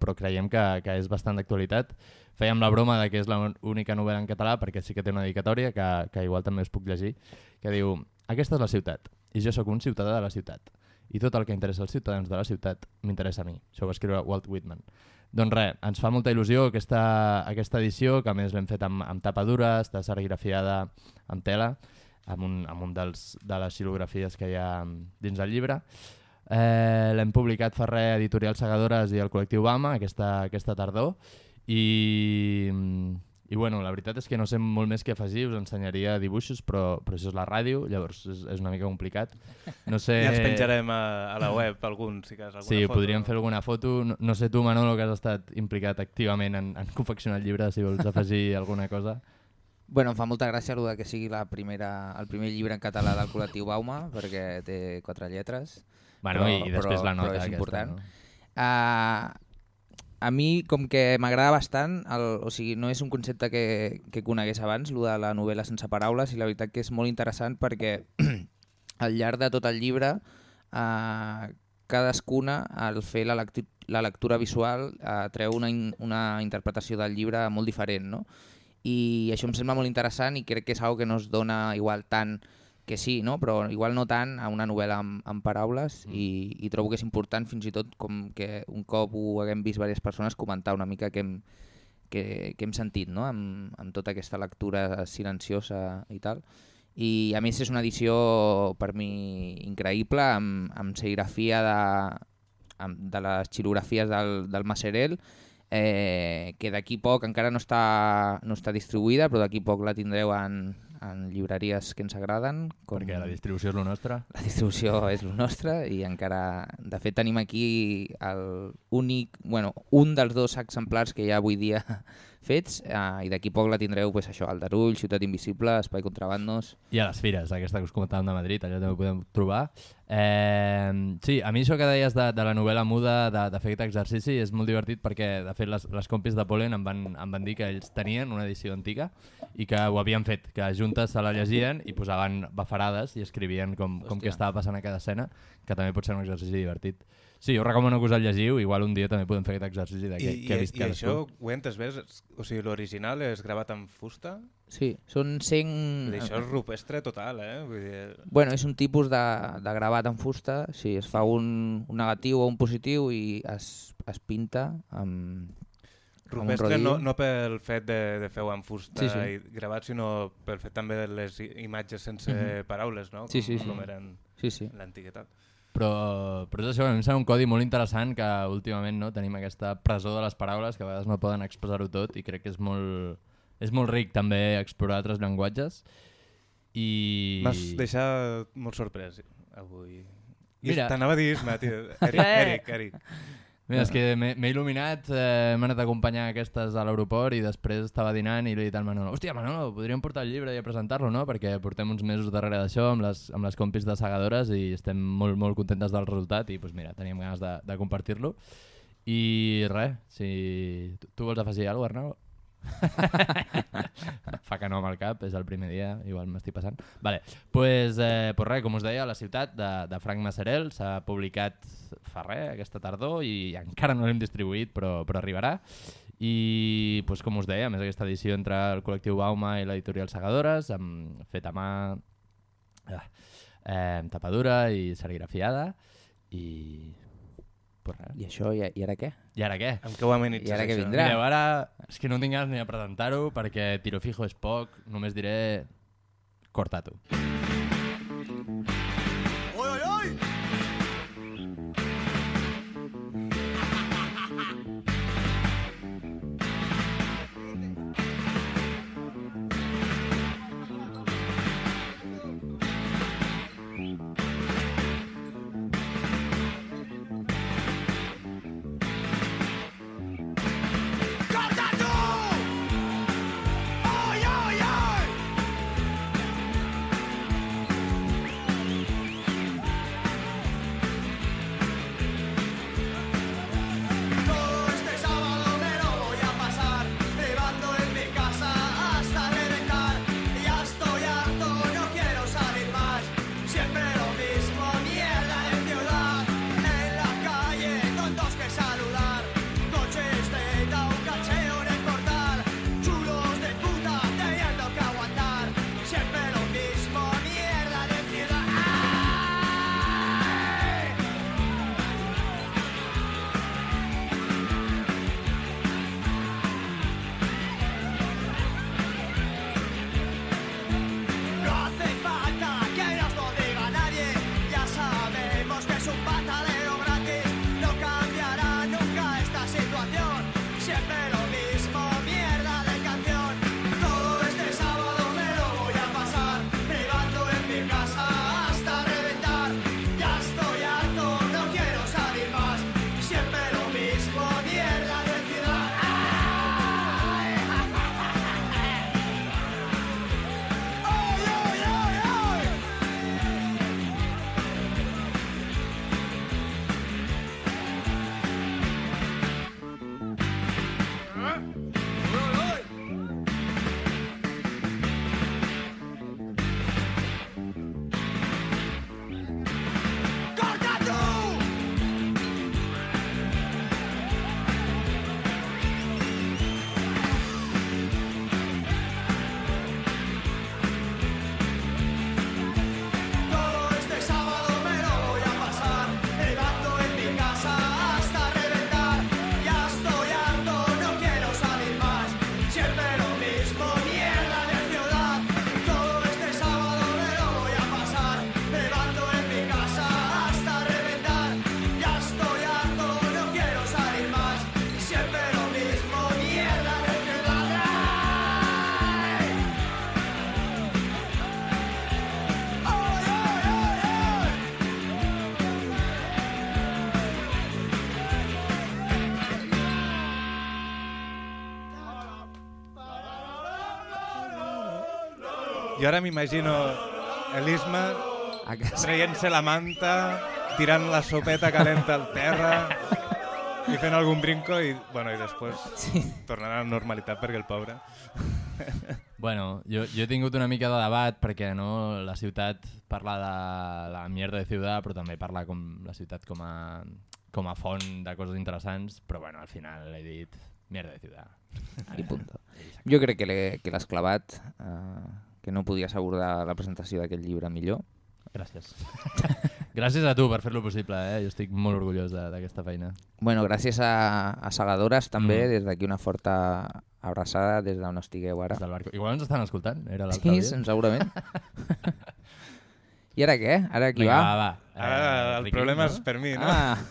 però creiem que, que és bastant d'actualitat. Fèiem la broma de que és l'única novel·la en català, perquè sí que té una dedicatòria, que, que igual també us puc llegir, que diu Aquesta és la ciutat, i jo sóc un ciutadà de la ciutat. I tot el que interessa als ciutadans de la ciutat m'interessa a mi. Això ho va escriure Walt Whitman. Doncs res, ens fa molta il·lusió aquesta, aquesta edició, que a més l'hem fet amb, amb tapa dura, està serigrafiada amb tela, amb un, amb un dels, de les xilografies que hi ha dins del llibre. Eh, L'hem publicat Ferrer Editorial Segadores i el col·lectiu Bama aquesta, aquesta tardor i, i bueno, la veritat és que no sé molt més què afegir, us ensenyaria dibuixos però, però això és la ràdio, llavors és, és una mica complicat. No sé... Ja els penjarem a, a la web alguns, si cas, alguna sí, foto. podríem fer alguna foto. No, no sé tu, Manolo, que has estat implicat activament en, en confeccionar el llibre, si vols afegir alguna cosa. Bueno, em fa molta gràcia el que sigui la primera, el primer llibre en català del col·lectiu Bauma, perquè té quatre lletres. Bueno, i després la nota però és aquesta, important. no? Uh, a mi, com que m'agrada bastant, el, o sigui, no és un concepte que, que conegués abans, el de la novel·la sense paraules, i la veritat que és molt interessant perquè al llarg de tot el llibre uh, cadascuna, al fer la, lectu la lectura visual, uh, treu una, in una interpretació del llibre molt diferent, no? I això em sembla molt interessant i crec que és una que no es dona igual tant que sí, no? però igual no tant a una novel·la amb, amb paraules mm. i, i trobo que és important fins i tot com que un cop ho haguem vist diverses persones comentar una mica què hem, que, que hem sentit no? amb, amb tota aquesta lectura silenciosa i tal. I a més és una edició per mi increïble amb, amb serigrafia de, amb, de les xilografies del, del Maserel eh, que d'aquí poc encara no està, no està distribuïda però d'aquí poc la tindreu en, en llibreries que ens agraden. Com... Perquè la distribució és lo nostre. La distribució és lo nostre i encara... De fet tenim aquí el únic, bueno, un dels dos exemplars que hi ha avui dia fets eh, i d'aquí poc la tindreu pues, això, al Darull, Ciutat Invisible, Espai Contrabandos... I a les fires, aquesta que us comentàvem de Madrid, allà també ho podem trobar. Eh, sí, a mi això que deies de, de la novel·la muda, de, de fer aquest exercici, és molt divertit perquè, de fet, les, les compis de Polen em van, em van dir que ells tenien una edició antiga i que ho havien fet, que juntes se la llegien i posaven bafarades i escrivien com, com què estava passant a cada escena, que també pot ser un exercici divertit. Sí, jo recomano que us el llegiu, igual un dia també podem fer aquest exercici de què, I, què he i, vist I això cadascú. ho he entès bé? O sigui, l'original és gravat en fusta? Sí, són 100... Vull dir, això és rupestre total, eh? Vull dir... Bueno, és un tipus de, de gravat en fusta, sí, es fa un, un negatiu o un positiu i es, es pinta amb, amb Rupestre no, no pel fet de, de fer-ho en fusta Sí, sí. i gravat, sinó pel fet també de les imatges sense Mhm. paraules, no? Sí, com, sí, sí. com eren Sí, sí. l'antiguitat. Però, però és això, a mi em sembla un codi molt interessant que últimament no tenim aquesta presó de les paraules que a vegades no poden expressar-ho tot i crec que és molt, és molt ric també explorar altres llenguatges. I... M'has deixat molt sorprès avui. Mira. T'anava a dir Isma, tio. Eric, Eh! Eric, Eric. Mira, és que m'he il·luminat, eh, m'he anat a acompanyar aquestes a l'aeroport i després estava dinant i li he dit al Manolo hòstia, Manolo, podríem portar el llibre i presentar-lo, no? Perquè portem uns mesos darrere d'això amb les, amb les compis de segadores i estem molt, molt contentes del resultat i pues, mira, teníem ganes de, de compartir-lo. I res, si... Tu, tu vols afegir alguna cosa, Arnau? Fa que no amb el cap, és el primer dia, igual m'estic passant. Vale, pues, eh, pues res, com us deia, La ciutat de, de Frank Masserel s'ha publicat fa res, aquesta tardor, i encara no l'hem distribuït, però, però arribarà. I, pues, com us deia, més aquesta edició entre el col·lectiu Bauma i l'editorial Segadores, amb, fet a mà, eh, amb tapadura i serigrafiada, i... Pues res. I això, i, i ara què? I ara què? Amb què ho amenitzes, I ara què això? vindrà? Mireu, ara és que no tinc ganes ni de presentar-ho perquè tiro fijo és poc, només diré cortato. ¡Oy, Jo ara m'imagino l'Isma traient-se la manta, tirant la sopeta calenta al terra i fent algun brinco i, bueno, i després sí. tornant a la normalitat perquè el pobre... Bueno, jo, jo he tingut una mica de debat perquè no la ciutat parla de la mierda de ciutat, però també parla com la ciutat com a, com a font de coses interessants, però bueno, al final he dit mierda de ciutat. I punto. Jo crec que l'has clavat, eh, que no podies abordar la presentació d'aquest llibre millor. Gràcies. Gràcies a tu per fer-lo possible, eh? Jo estic molt orgullós de- d'aquesta feina. Bueno, gràcies a, a Segadores també, Mm. des d'aquí una forta abraçada des d'on estigueu ara. Des del barco. Igual ens estan escoltant, era l'altre Sí, dia. sen- segurament. I ara què? Ara qui Vinga, va? va, va. Ara Eh, el Riqui, problema no? és per mi, no? Ah.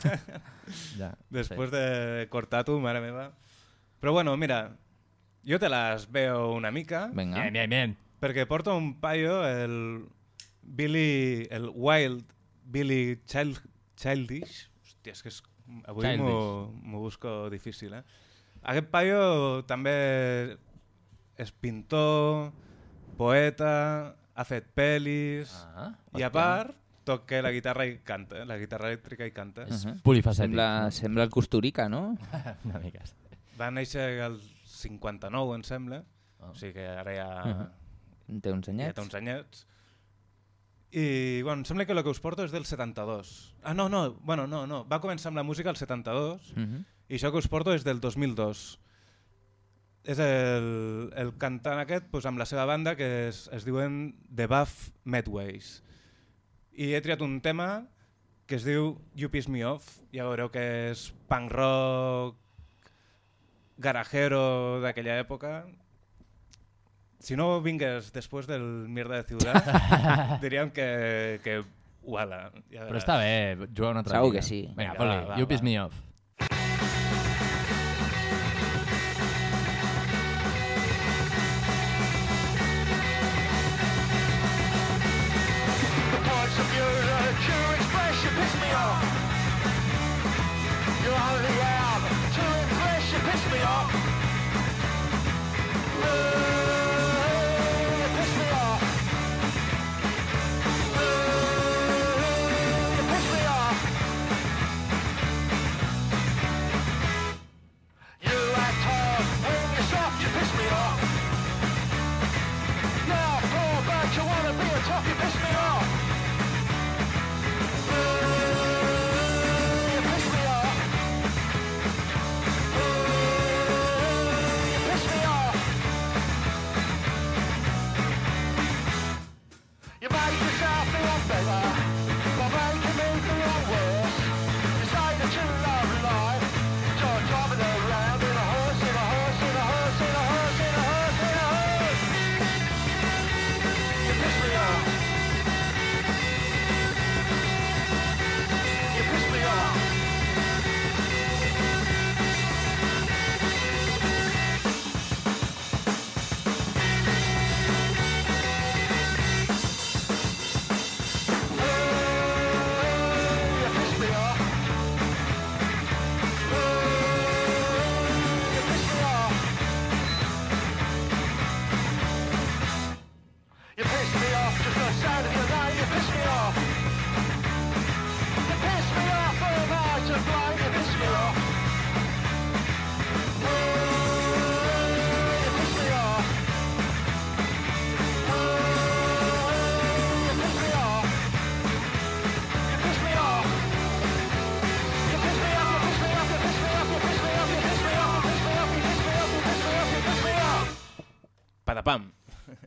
Ja, Després sí. de cortar tu, mare meva. Però bueno, mira, jo te les veo una mica. Vinga. Bien, bien, bien. Perquè porta un paio, el Billy, el Wild Billy Child, Childish. Hòstia, és que és, avui m'ho busco difícil, eh? Aquest paio també és pintor, poeta, ha fet pel·lis Ah, i a part toca la guitarra i canta, la guitarra elèctrica i canta. És Mhm. polifacètic. Sembla, no? sembla el Costurica, no? Una mica. Va néixer el 59, em sembla. Oh. O sigui que ara ja... Mhm. Té uns Ja anyets. té uns anyets. I, bueno, em sembla que el que us porto és del 72. Ah, no, no, bueno, no, no. Va començar amb la música al 72 Mhm. i això que us porto és del 2002. És el, el cantant aquest pues, amb la seva banda que es, es diuen The Buff Medways. I he triat un tema que es diu You Piss Me Off. Ja veureu que és punk rock, garajero d'aquella època. Si no vingués després del Mierda de Ciudad, diríem que, que uala. Ja Però està bé, jugar una altra Segur que sí. Vinga, Vinga, fot-li. va, va, You piss va. me off.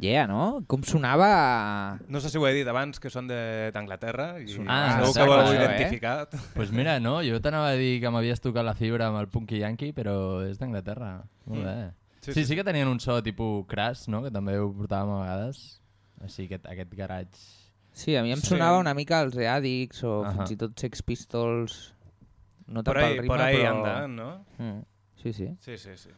Yeah, no? Com sonava... No sé si ho he dit abans, que són de- d'Anglaterra i Ah, segur que ho heu això, eh? identificat. pues mira, no, jo t'anava a dir que m'havies tocat la fibra amb el Punky Yankee, però és d'Anglaterra. Molt Mm. bé. Sí, Sí, sí. sí, sí que tenien un so tipus crash, no? que també ho portàvem a vegades. Així, aquest, aquest garatge. Sí, a mi em Sí. sonava una mica els The Addicts o Ahà. fins i tot Sex Pistols. No tant Por ahí- pel ritme, por ahí però... andan, no? Mm. Sí, sí. Sí, sí, sí.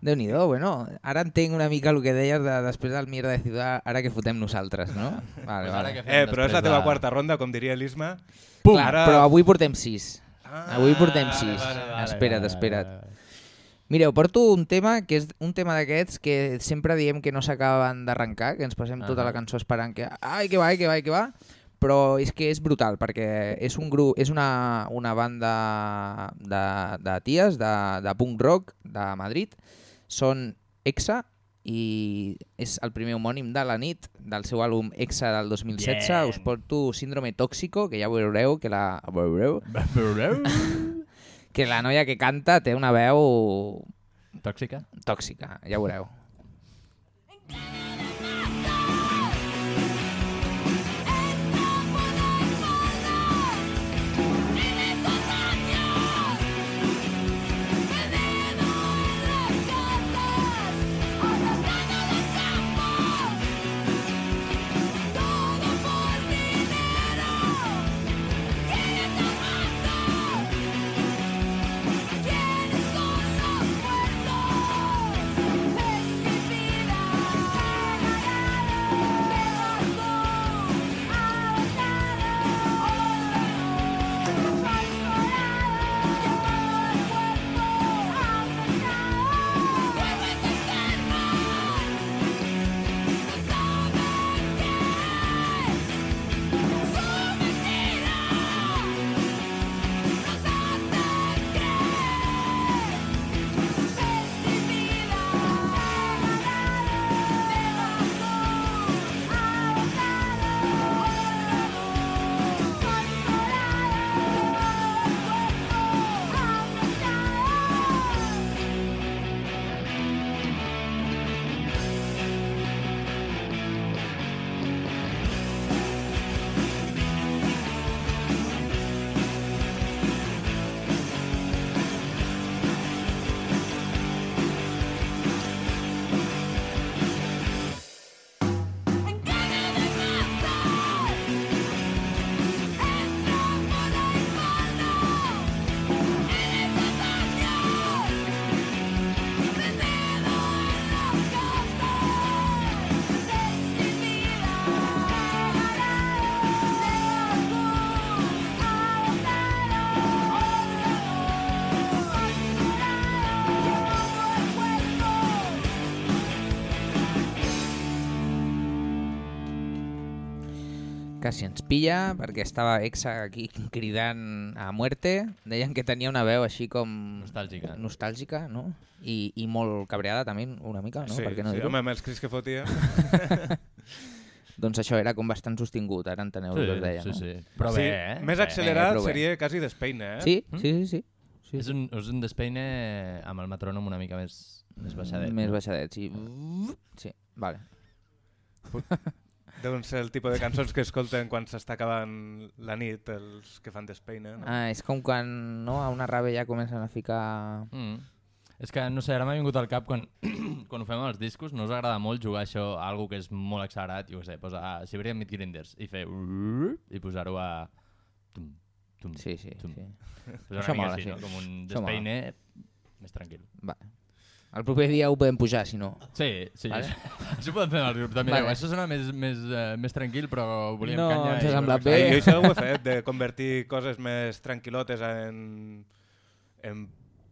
Déu-n'hi-do, bueno, ara entenc una mica el que deies de, després del Mierda de Ciutat, ara que fotem nosaltres, no? Vale, Pues vale. ara Eh, però és la teva de- quarta ronda, com diria l'Isma. Pum, Però avui portem sis. Ah, avui portem vale, sis. vale, vale, espera't, vale, espera't. vale, vale. Mireu, porto un tema que és un tema d'aquests que sempre diem que no s'acaben d'arrencar, que ens passem tota Ahà. la cançó esperant que ai, que va, ai, que va, ai, que va, però és que és brutal, perquè és un grup, és una, una banda de, de ties, de, de punk rock de Madrid, són Exa i és el primer homònim de la nit del seu àlbum Exa del 2016 Bien. us porto Síndrome Tóxico que ja veureu que la veureu Veureu? que la noia que canta té una veu Tòxica? tòxica, ja ho veureu quasi ens pilla perquè estava Exa aquí cridant a muerte. Deien que tenia una veu així com... Nostàlgica. Nostàlgica, no? I, i molt cabreada també, una mica, no? Sí, per què no sí, home, amb els crits que fotia. doncs això era com bastant sostingut, ara enteneu Sí, el que us deia, sí, no? sí. Però sí, bé, eh? Més accelerat bé. seria quasi despeina, eh? Sí, sí, sí. sí. sí, és, un, és un despeine amb el metrònom una mica més, més baixadet. Més baixadet, sí. Sí, vale. Deuen ser el tipus de cançons que escolten quan s'està acabant la nit, els que fan despeina. No? Ah, és com quan no, a una rave ja comencen a ficar... Mm. És que, no sé, ara m'ha vingut al cap quan, quan ho fem amb els discos, no us agrada molt jugar això a algo que és molt accelerat, jo què sé, posar a Siberian Meat Grinders i fer i posar-ho a... Tum, tum, Sí, sí, tum. sí. Posar Això mica mola, així, sí. no? Com un Això mola. despeine més tranquil. Va. El proper dia ho podem pujar, si no. Sí, sí. Vale. Això ho podem fer amb el grup també. Vale. Això sona més, més, uh, més tranquil, però volíem No, canya. ens i ha semblat bé. Jo això ho he fet, de convertir coses més tranquil·lotes en, en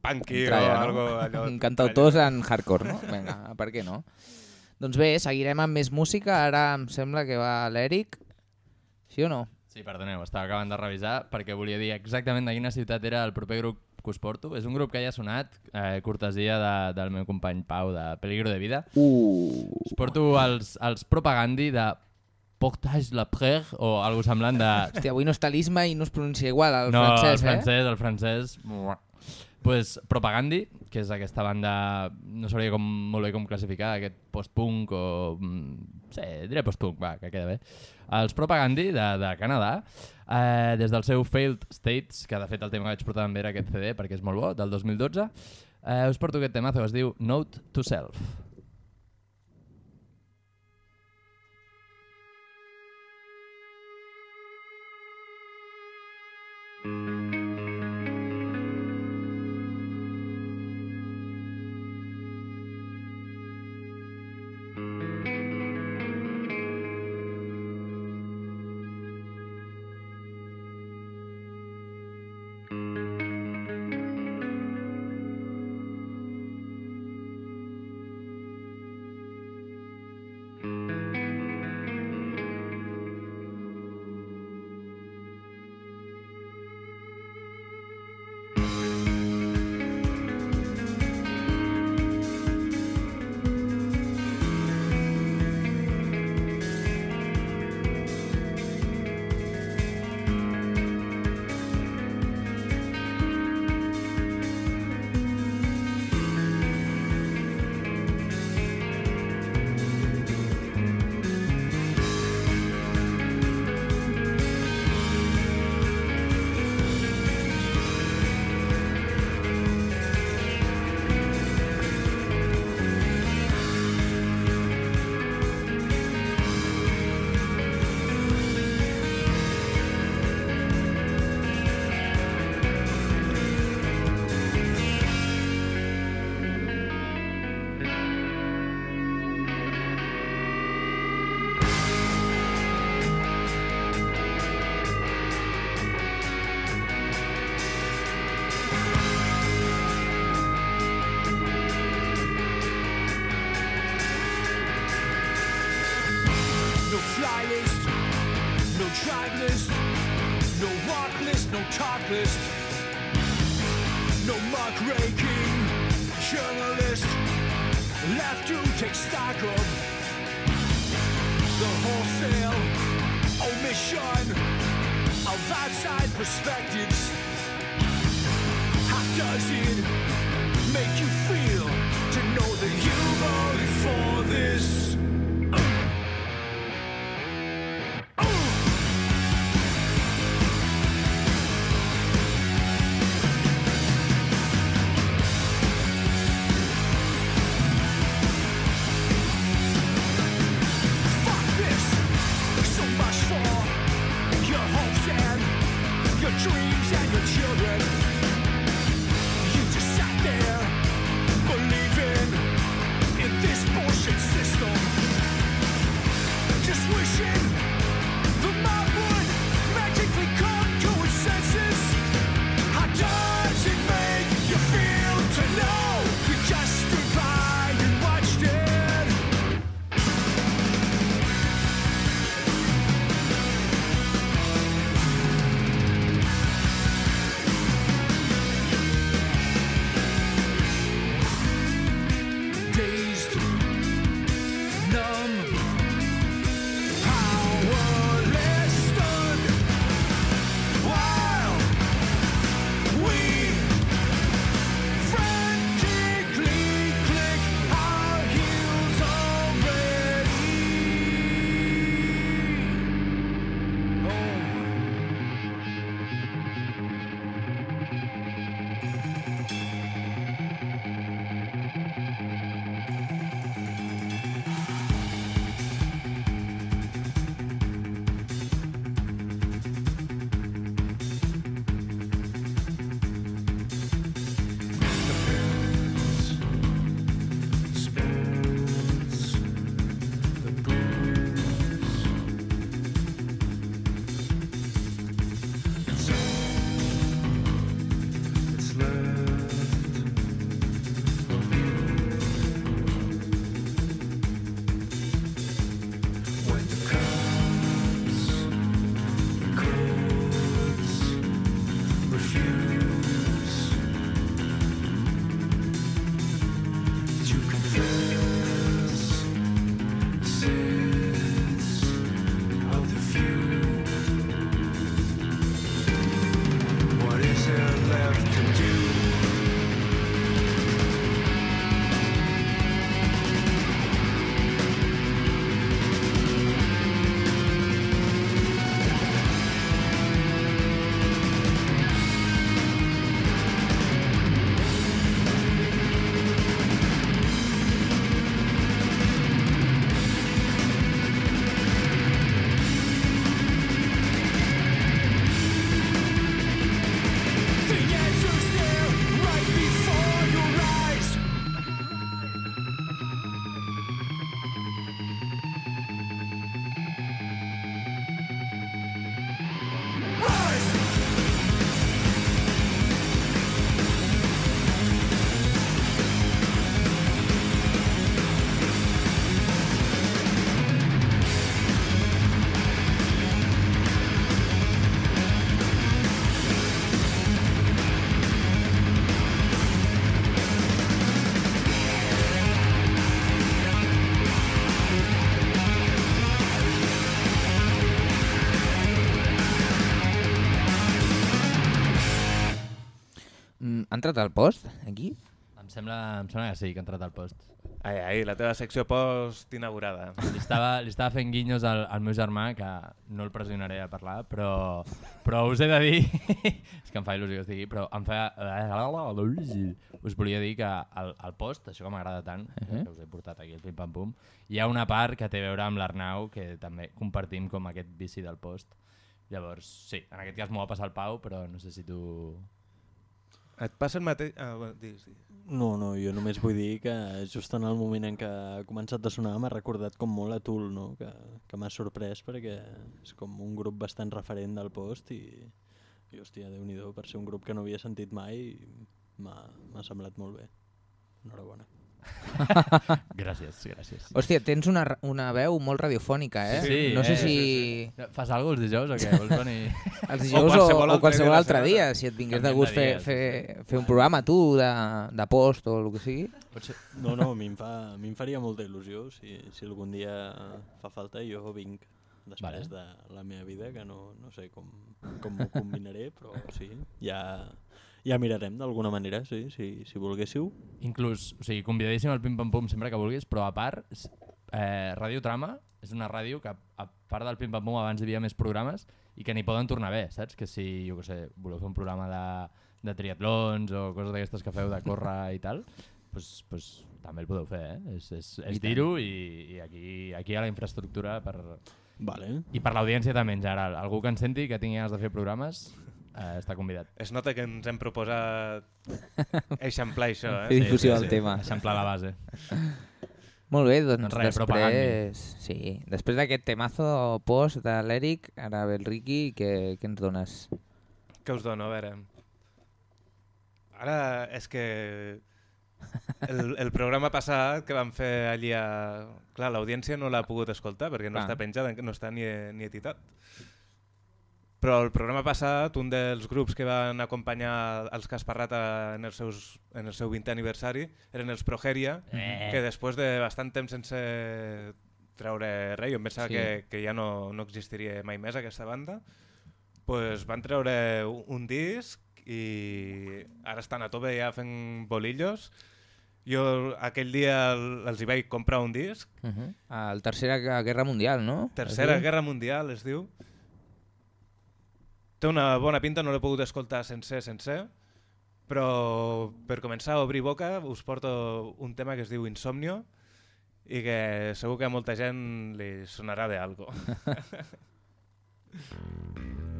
punky Tralla, o no? algo allò. En cantautors en hardcore, no? Vinga, per què no? Doncs bé, seguirem amb més música. Ara em sembla que va l'Eric. Sí o no? Sí, perdoneu, estava acabant de revisar perquè volia dir exactament de quina ciutat era el proper grup que us porto. És un grup que ja ha sonat, eh, cortesia de, del meu company Pau de Peligro de Vida. Uh. Us porto els, els Propagandi de Portage la Prère o algo semblant de... Hòstia, avui no està l'Isma i no es pronuncia igual el no, francès, el francès, el francès... Pues Propagandi, que és aquesta banda, no sabria com, molt bé com classificar, aquest post-punk o... mm, Sí, diré post-punk, va, que queda bé. Els Propagandi, de, de Canadà, eh, des del seu Failed States, que de fet el tema que vaig portar també era aquest CD perquè és molt bo, del 2012, eh, us porto aquest temazo que es diu Note to Self. Mm. Entrat al post, aquí? Em sembla, em sembla que sí, que ha entrat al post. Ai, ai, la teva secció post inaugurada. Li estava, li estava fent guinyos al, al meu germà, que no el pressionaré a parlar, però, però us he de dir... és que em fa il·lusió que estigui, però em fa... Us volia dir que al, al post, això que m'agrada tant, uh Mhm. -huh. que us he portat aquí el pim-pam-pum, hi ha una part que té a veure amb l'Arnau, que també compartim com aquest vici del post. Llavors, sí, en aquest cas m'ho va passar el Pau, però no sé si tu... Et passa el mateix... Ah, bueno, digues, digues. No, no, jo només vull dir que just en el moment en què ha començat a sonar m'ha recordat com molt a Tool, no? que, que m'ha sorprès perquè és com un grup bastant referent del post i, i hòstia, déu nhi per ser un grup que no havia sentit mai m'ha semblat molt bé. Enhorabona. gràcies, gràcies. Hòstia, tens una, una veu molt radiofònica, eh? Sí, no sé eh, si... sí, sí. Fas alguna cosa els dijous o què? Vols venir? Els dijous o, o qualsevol, altre dia, si et vingués de gust fer, fer, fer un programa tu de, de post o el que sigui. Potser... No, no, a mi em, fa, a mi em faria molta il·lusió. Si, si algun dia fa falta, jo vinc després Vale. de la meva vida, que no, no sé com, com ho combinaré, però sí, ja, ja mirarem d'alguna manera, sí, si, si volguéssiu. Inclús, o sigui, convidadíssim al Pim Pam Pum sempre que vulguis, però a part, eh, Ràdio Trama és una ràdio que, a part del Pim Pam Pum, abans hi havia més programes i que n'hi poden tornar bé, saps? Que si, jo què sé, voleu fer un programa de, de triatlons o coses d'aquestes que feu de córrer i tal, pues, pues, també el podeu fer, eh? És, és, és dir-ho i, i aquí, aquí hi ha la infraestructura per... Vale. I per l'audiència també, en general. Algú que ens senti, que tingui ganes de fer programes, eh, està convidat. Es nota que ens hem proposat eixamplar això, eh? Fer difusió del tema. Eixamplar la base. Molt bé, doncs, Doncs res, propagandi. després... Sí, després d'aquest temazo post de l'Eric, ara ve el Riqui, què, què ens dones? Què us dono? A veure... Ara és que el, el programa passat que vam fer allí a... Clar, l'audiència no l'ha pogut escoltar perquè no Clar. està penjada, no està ni, ni etitat. Però el programa passat, un dels grups que van acompanyar els Casparrata en el, seus, en el seu 20è aniversari eren els Progeria, Eh. que després de bastant temps sense treure res, jo em pensava Sí. que, que ja no, no existiria mai més aquesta banda, pues van treure un, disc i ara estan a tope ja fent bolillos. Jo aquell dia el- els hi vaig comprar un disc, Uh -huh. El Tercera Guerra Mundial, no? Tercera? Guerra Mundial es diu. Té una bona pinta, no l'he pogut escoltar sencer, sencer, però per començar a obrir boca us porto un tema que es diu Insomnio i que segur que a molta gent li sonarà de algo.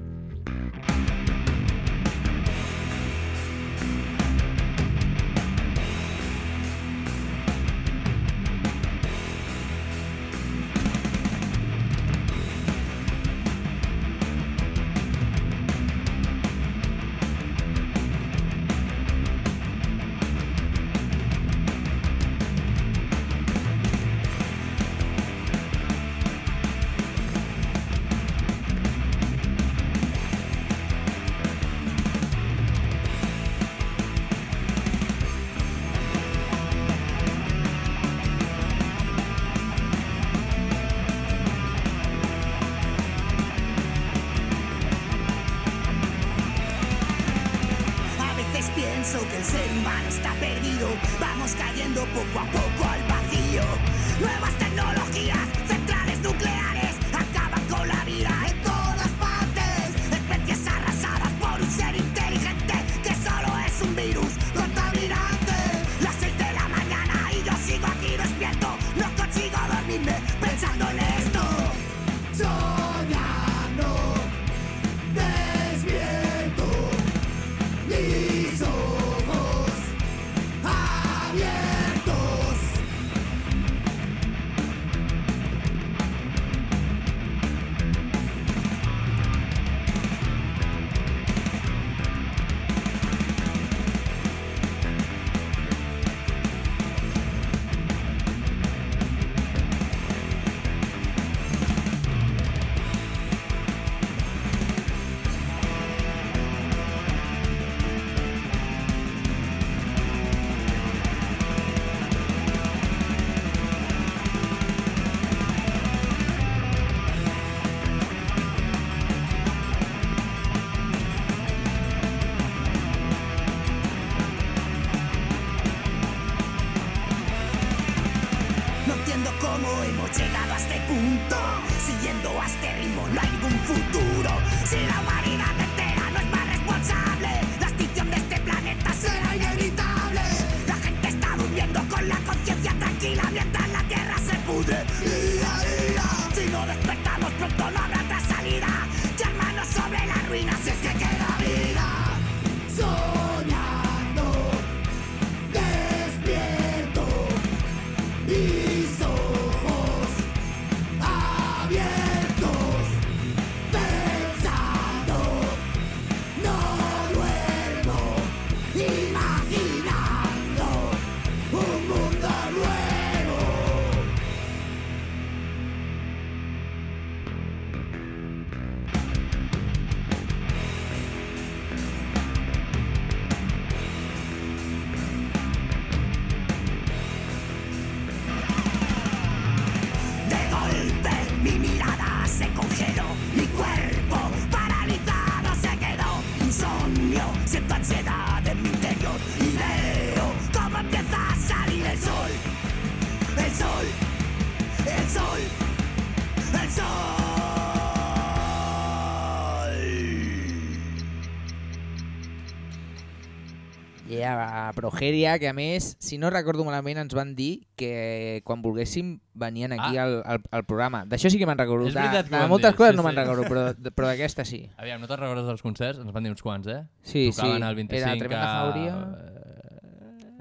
Progeria, que a més, si no recordo malament, ens van dir que quan volguéssim venien aquí Ah. al, al, al programa. D'això sí que me'n recordo. És De, veritat que ho de van moltes dir, coses sí, no me'n sí. recordo, però, de- però d'aquesta sí. Aviam, no te'n recordes dels concerts? Ens van dir uns quants, eh? Sí, Tocaven sí. el 25 Era Tremenda a... Jauria.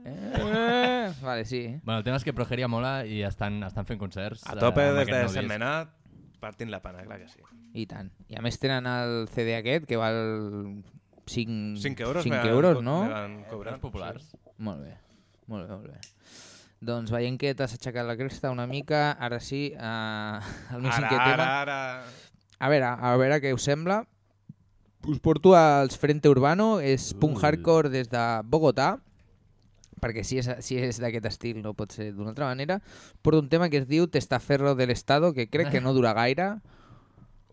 Eh, vale, sí. Bueno, el tema és que Progeria mola i estan, estan fent concerts. A tope eh, des de. Setmenat, partint la pana, clar que sí. I tant. I a més tenen el CD aquest que val 5, Cinc euros 5 me van euros, no? me van cobrar, populars. sí. Molt bé, molt bé, molt bé. Doncs veient que t'has aixecat la cresta una mica, ara sí, eh, el més Ara, inquietem. ara, ara... A veure, a veure què us sembla. Us porto als Frente Urbano, és punk hardcore des de Bogotà, perquè si és, si és d'aquest estil no pot ser d'una altra manera. Porto un tema que es diu Testaferro del Estado, que crec que no dura gaire.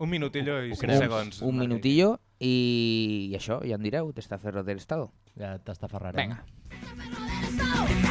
Un minutillo i cinc un, segons. Un minutillo i, i això, ja em direu, Testaferro del Estado. Ja t'estaferrarem. Vinga.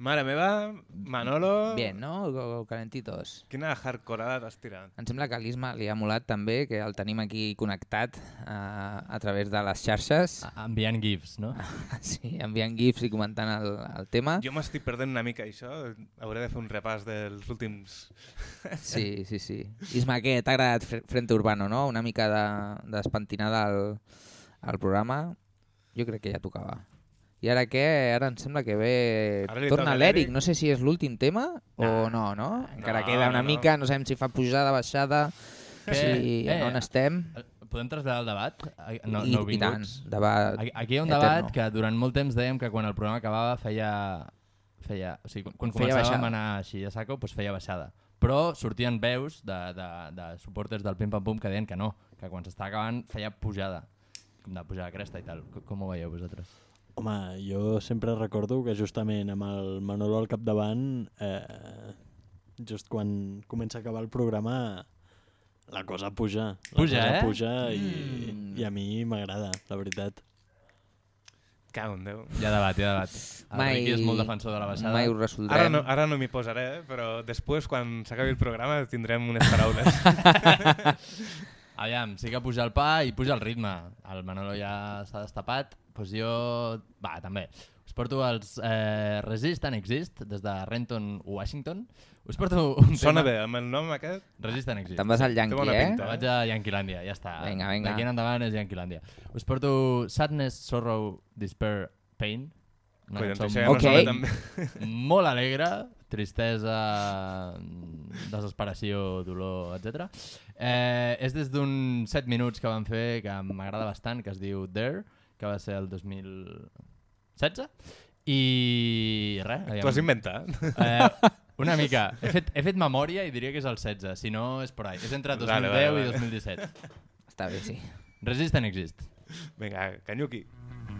Mare meva, Manolo... Bien, no? Calentitos. Quina hardcoreada t'has tirat. Em sembla que a l'Isma li ha molat també, que el tenim aquí connectat a, a través de les xarxes. Enviant gifs, no? sí, enviant gifs i comentant el, el tema. Jo m'estic perdent una mica això, hauré de fer un repàs dels últims... Sí, sí, sí. Isma, què? T'ha agradat Fre- Frente Urbano, no? Una mica de- d'espentinada al, al programa. Jo crec que ja tocava. I ara què? Ara em sembla que ve... Ara Torna l'Eric. No sé si és l'últim tema o no, no? Encara No, queda una no, no. mica, no sabem si fa pujada, baixada, si eh, on estem. Podem traslladar el debat? No, I- no i tant, debat Aquí, hi ha un eterno. debat que durant molt temps dèiem que quan el programa acabava feia... feia o sigui, quan- quan Feia començàvem baixada. a anar així a saco, doncs feia baixada. Però sortien veus de, de, de suporters del Pim Pam Pum que deien que no, que quan s'estava acabant feia pujada, com de pujar a cresta i tal. Com, com ho veieu vosaltres? Home, jo sempre recordo que justament amb el Manolo al capdavant, eh, just quan comença a acabar el programa, la cosa puja. La Puja, cosa eh? puja i, Mm. i a mi m'agrada, la veritat. Cago en Déu. Hi ha debat, hi ha debat. El Mai- Riqui és molt defensor de la baixada. mai ho resoldrem. Ara no, ara no m'hi posaré, eh, però després, quan s'acabi el programa, tindrem unes paraules. Aviam, sí que puja el pa i puja el ritme. El Manolo ja s'ha destapat. Doncs jo... Va, també. Us porto els eh, Resist and Exist, des de Renton, Washington. Us porto un Sona tema... bé, amb el nom aquest? Resist and Exist. Te'n vas al Yankee, bona eh? pinta, vaig a Yanquilàndia, ja està. Vinga, vinga. D'aquí en endavant és Yanquilàndia. Us porto Sadness, Sorrow, Despair, Pain. Una Collons, cançó molt, també. molt alegre, tristesa, desesperació, dolor, etc. Eh, és des d'un 7 minuts que van fer que m'agrada bastant, que es diu There, que va ser el 2016. I res. aviam. T'ho has inventat? Eh, una mica. He fet, he fet memòria i diria que és el 16, si no és por ahí. És entre 2010 Vale, vale, vale. i 2017. Està bé, sí. Resist and Exist. Vinga, canyuqui. Country to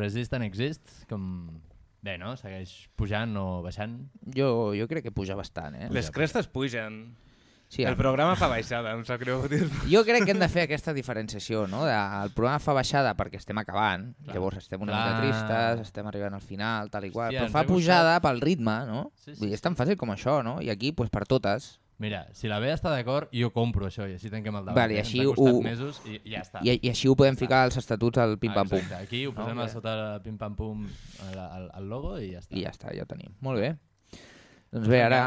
Resist and Exist, com... Bé, no? Segueix pujant o baixant? Jo, jo crec que puja bastant, eh? Les crestes pugen. Sí, el programa fa baixada, em sap greu dir Jo crec que hem de fer aquesta diferenciació, no? De, el programa fa baixada perquè estem acabant, Clar. llavors estem una Clar. mica tristes, estem arribant al final, tal i qual, Hòstia, però fa he buscat- pujada pel ritme, no? Sí, sí, Vull dir, és tan fàcil com això, no? I aquí, pues, per totes. Mira, si la Bea està d'acord, jo compro això i així tanquem el debat. Vale, i eh? així ho- mesos i ja està. I, I així ho podem ficar als estatuts al pim-pam-pum. Exacte, aquí ho posem No? a sota el pim-pam-pum el, el, el logo i ja està. I ja està, ja ho tenim. Molt bé. Doncs bé, ara...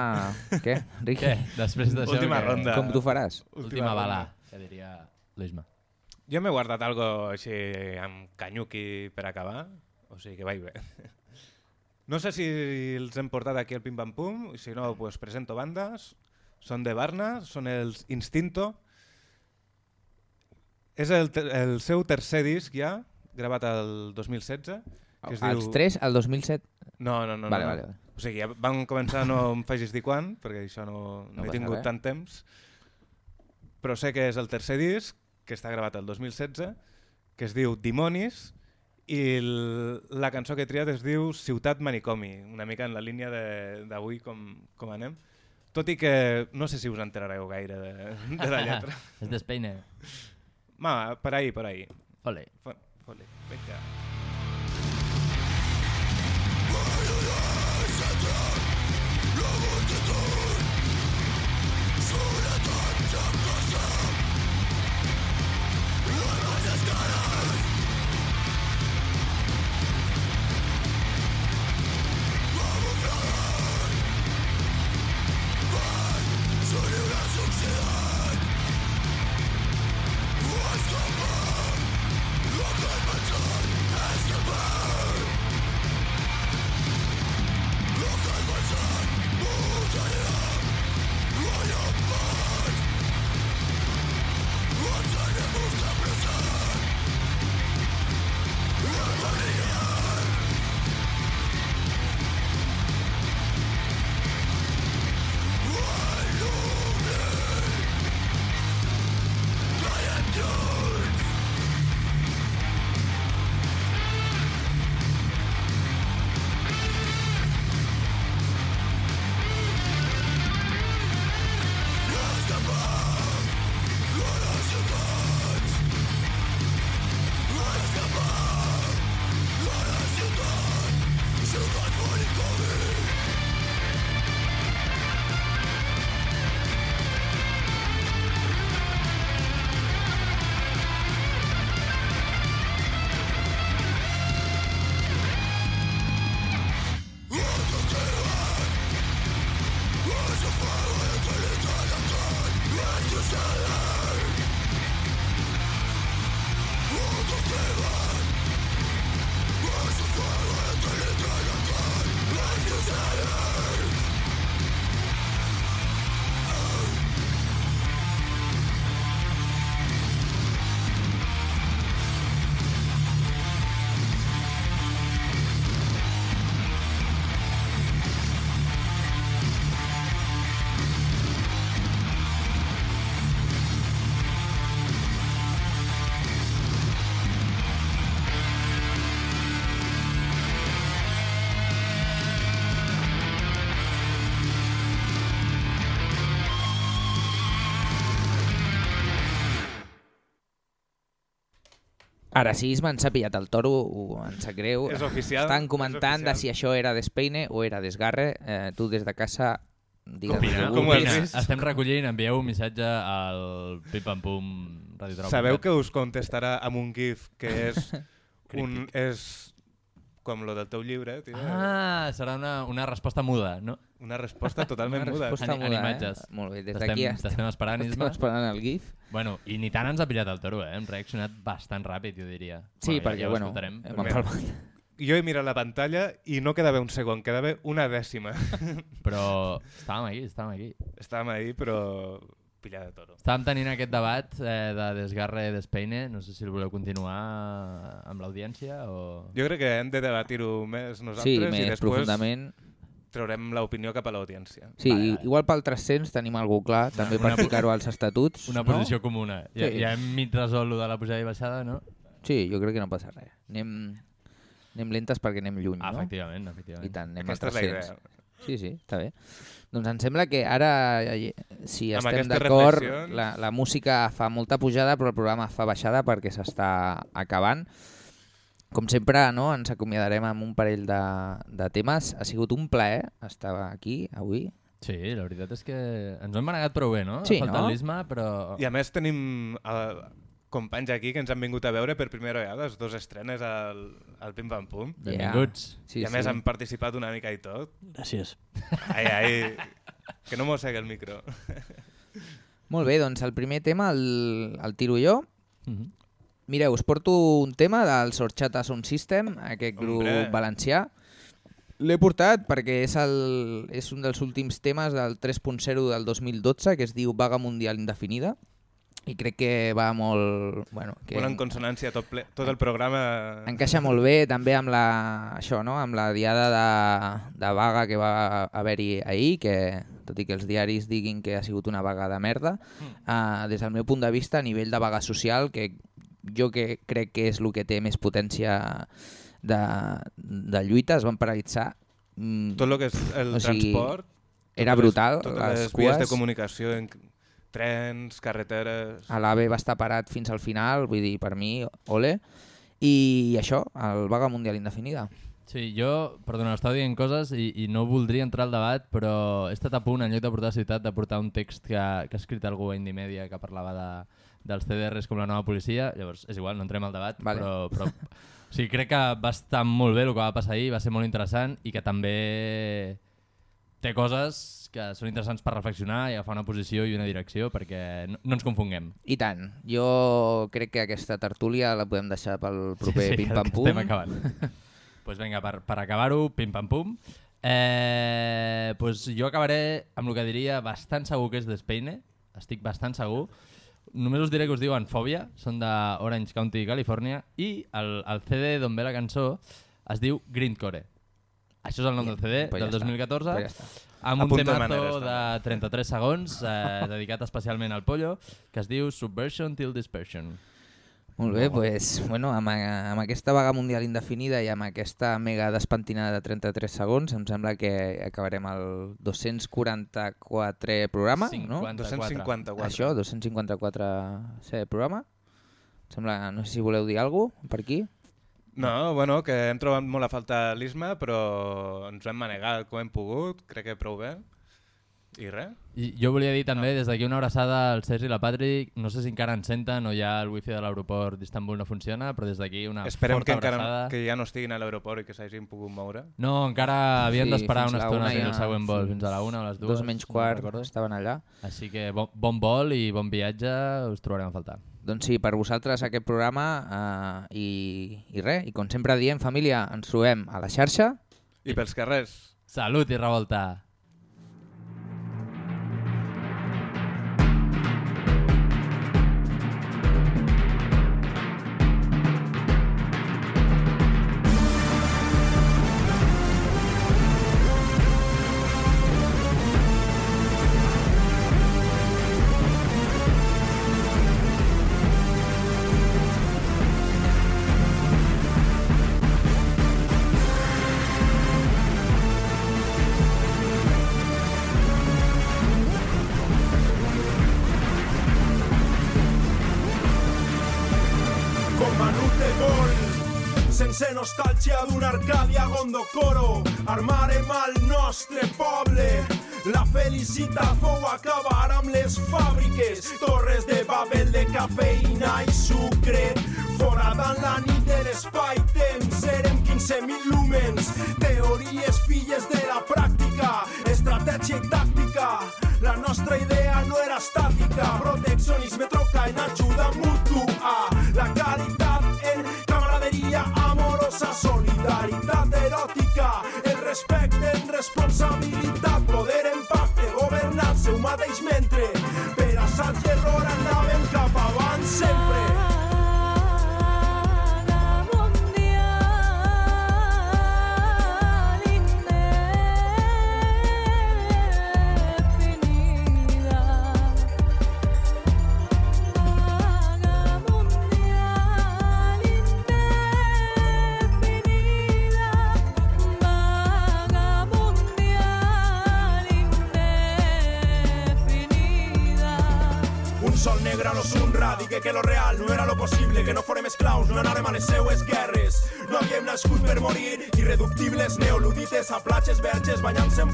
Què, Riqui? Què? Després d'això... Última que- ronda. Com tu faràs? Última, Última bala, que diria l'Isma. Jo m'he guardat algo així amb canyuqui per acabar, o sigui que vaig bé. No sé si els hem portat aquí al Pim Pam Pum, i si no, pues presento bandes. Són de Barna, són els Instinto. És el, el seu tercer disc ja, gravat el 2016. Que es Els diu... tres, el 2007? No, no, no. Vale, no, vale, vale. O sigui, ja vam començar, no em facis dir quan, perquè això no, no, No he tingut res. tant temps. Però sé que és el tercer disc, que està gravat el 2016, que es diu Dimonis, i la cançó que he triat es diu Ciutat Manicomi, una mica en la línia de- d'avui com, com anem. Tot i que no sé si us enterareu gaire de, de la lletra. És d'Espeine. Ma, per ahí, per ahí. Ole. Fo- Fole, vinga. Ara sí, m'han s'ha pillat el toro, em sap greu. És oficial, Estan comentant de oficial. si això era d'Espeine o era d'Esgarre. Eh, tu des de casa digues Opina, tu. opina. Estem recollint, envieu un missatge al Pim Pam Pum Radio Trau. Sabeu que us contestarà amb un gif que és, un, és com lo del teu llibre, tio. Ah, serà una, una resposta muda, no? Una resposta totalment Una muda. resposta muda, imatges. eh? Molt bé, des d'aquí estem- T'estem esperant, estem Isma. esperant el GIF. Bueno, i ni tant ens ha pillat el toro, eh? Hem reaccionat bastant ràpid, jo diria. Sí, ja- perquè, ja ho bueno, escoltarem, hem empalmat. Jo he mirat la pantalla i no quedava un segon, quedava una dècima. Però estàvem aquí, estàvem aquí. Estàvem ahí, però pillada de toro. Estàvem tenint aquest debat eh, de desgarre d'Espeine. No sé si el voleu continuar amb l'audiència o... Jo crec que hem de debatir-ho més nosaltres Sí, i més després profundament. Traurem l'opinió cap a l'audiència. Sí, i- igual pel 300 tenim algú clar, també per Una ficar-ho als estatuts. Una no? posició comuna. Ja, Sí. ja hem mig resolt de la pujada i baixada, no? Sí, jo crec que no passa res. Anem, anem lentes perquè anem lluny, Ah, no? efectivament, efectivament. I tant, anem Aquesta a és la 300. idea. Sí, sí, està bé. Doncs em sembla que ara, eh, si Amb estem d'acord, reflexions- la, la música fa molta pujada, però el programa fa baixada perquè s'està acabant. Com sempre, no, ens acomiadarem amb un parell de, de temes. Ha sigut un plaer estar aquí avui. Sí, la veritat és que ens ho hem manegat prou bé, no? Sí, ha faltat no? l'Isma, però... I a més tenim eh, companys aquí que ens han vingut a veure per primera vegada, les dues estrenes al, al Pim Pam Pum. Benvinguts. Sí, I a més sí. han participat una mica i tot. Gràcies. Ai, ai, que no mossegui el micro. Molt bé, doncs el primer tema el, el tiro jo. Mhm. Mireu, us porto un tema del Sorchata Sound System, aquest grup Hombre. valencià. L'he portat perquè és, el, és un dels últims temes del 3.0 del 2012 que es diu Vaga Mundial Indefinida i crec que va molt... Bueno, que Molt en consonància, tot, ple, tot el programa... encaixa molt bé també amb la, això, no? amb la diada de, de vaga que va haver-hi ahir, que tot i que els diaris diguin que ha sigut una vaga de merda, Mm. uh, des del meu punt de vista, a nivell de vaga social, que jo que crec que és el que té més potència de, de lluita, es van paralitzar. mm, Tot el que és el o sigui, transport, Era totes les- brutal, totes les les vies de cues. comunicació, en, trens, carreteres... A l'AVE va estar parat fins al final, vull dir, per mi, ole. I això, el vaga mundial indefinida. Sí, jo, perdona, estava dient coses i, i no voldria entrar al debat, però he estat a punt, en lloc de portar a ciutat, de portar un text que, que ha escrit algú a Indie Media que parlava de, dels CDRs com la nova policia. Llavors, és igual, no entrem al debat, Vale. però, però o sigui, crec que va estar molt bé el que va passar ahir, va ser molt interessant i que també té coses que són interessants per reflexionar i agafar una posició i una direcció perquè no, no ens confonguem. I tant. Jo crec que aquesta tertúlia la podem deixar pel proper sí, Pim que- Pam que Pum. Estem acabant. pues vinga, per, per acabar-ho, pim-pam-pum. Eh, pues jo acabaré amb el que diria bastant segur que és d'Espeine. Estic bastant segur. Només us diré que us diuen Fòbia, són de Orange County, Califòrnia, i el, el CD d'on ve la cançó es diu Grindcore. Això és el nom del CD pues ja del està. 2014, Pues ja està. amb un temazo de 33 segons, eh, dedicat especialment al Pollo, que es diu Subversion Till Dispersion. Molt bé, pues, bueno, amb, amb aquesta vaga mundial indefinida i amb aquesta mega despentinada de 33 segons, em sembla que acabarem el 244 programa, no? 254. Això, 254 sí, programa. Em sembla, no sé si voleu dir alguna cosa per aquí. No, bueno, que hem trobat molt a falta l'Isma, però ens hem manegat com hem pogut, crec que prou bé. I res. I jo volia dir també, des d'aquí una abraçada al Sergi i la Patri, no sé si encara ens senten o ja el wifi de l'aeroport d'Istanbul no funciona, però des d'aquí una Esperem forta que, encara, abraçada. que ja no estiguin a l'aeroport i que s'hagin pogut moure. No, encara havien Sí, d'esperar una estona fins ja- al següent vol, fins fins a la una o les dues. Dos menys no quart recordo. estaven allà. Així que bon, bon vol i bon viatge, us trobarem a faltar. Doncs sí, per vosaltres aquest programa eh, i, i res, i com sempre diem, família, ens trobem a la xarxa. I pels carrers. Salut i revolta! Anem al nostre poble. La felicitat fou acabar amb les fàbriques, torres de Babel de cafeïna i suc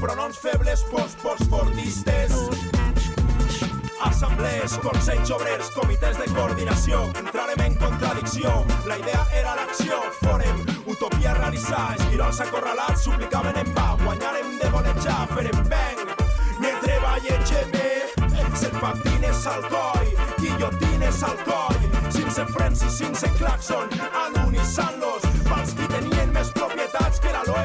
pronoms febles postpostfordistes. Assemblees, consells obrers, comitès de coordinació, entrarem en contradicció. La idea era l'acció, forem utopia realitzar, esquirols acorralats, suplicaven en pa, guanyarem de golejar, farem bang, ne treballem bé, serpentines al coi, guillotines al coi, sense frens i sense claxon, anonissant-los, pels qui tenien més propietats que la loa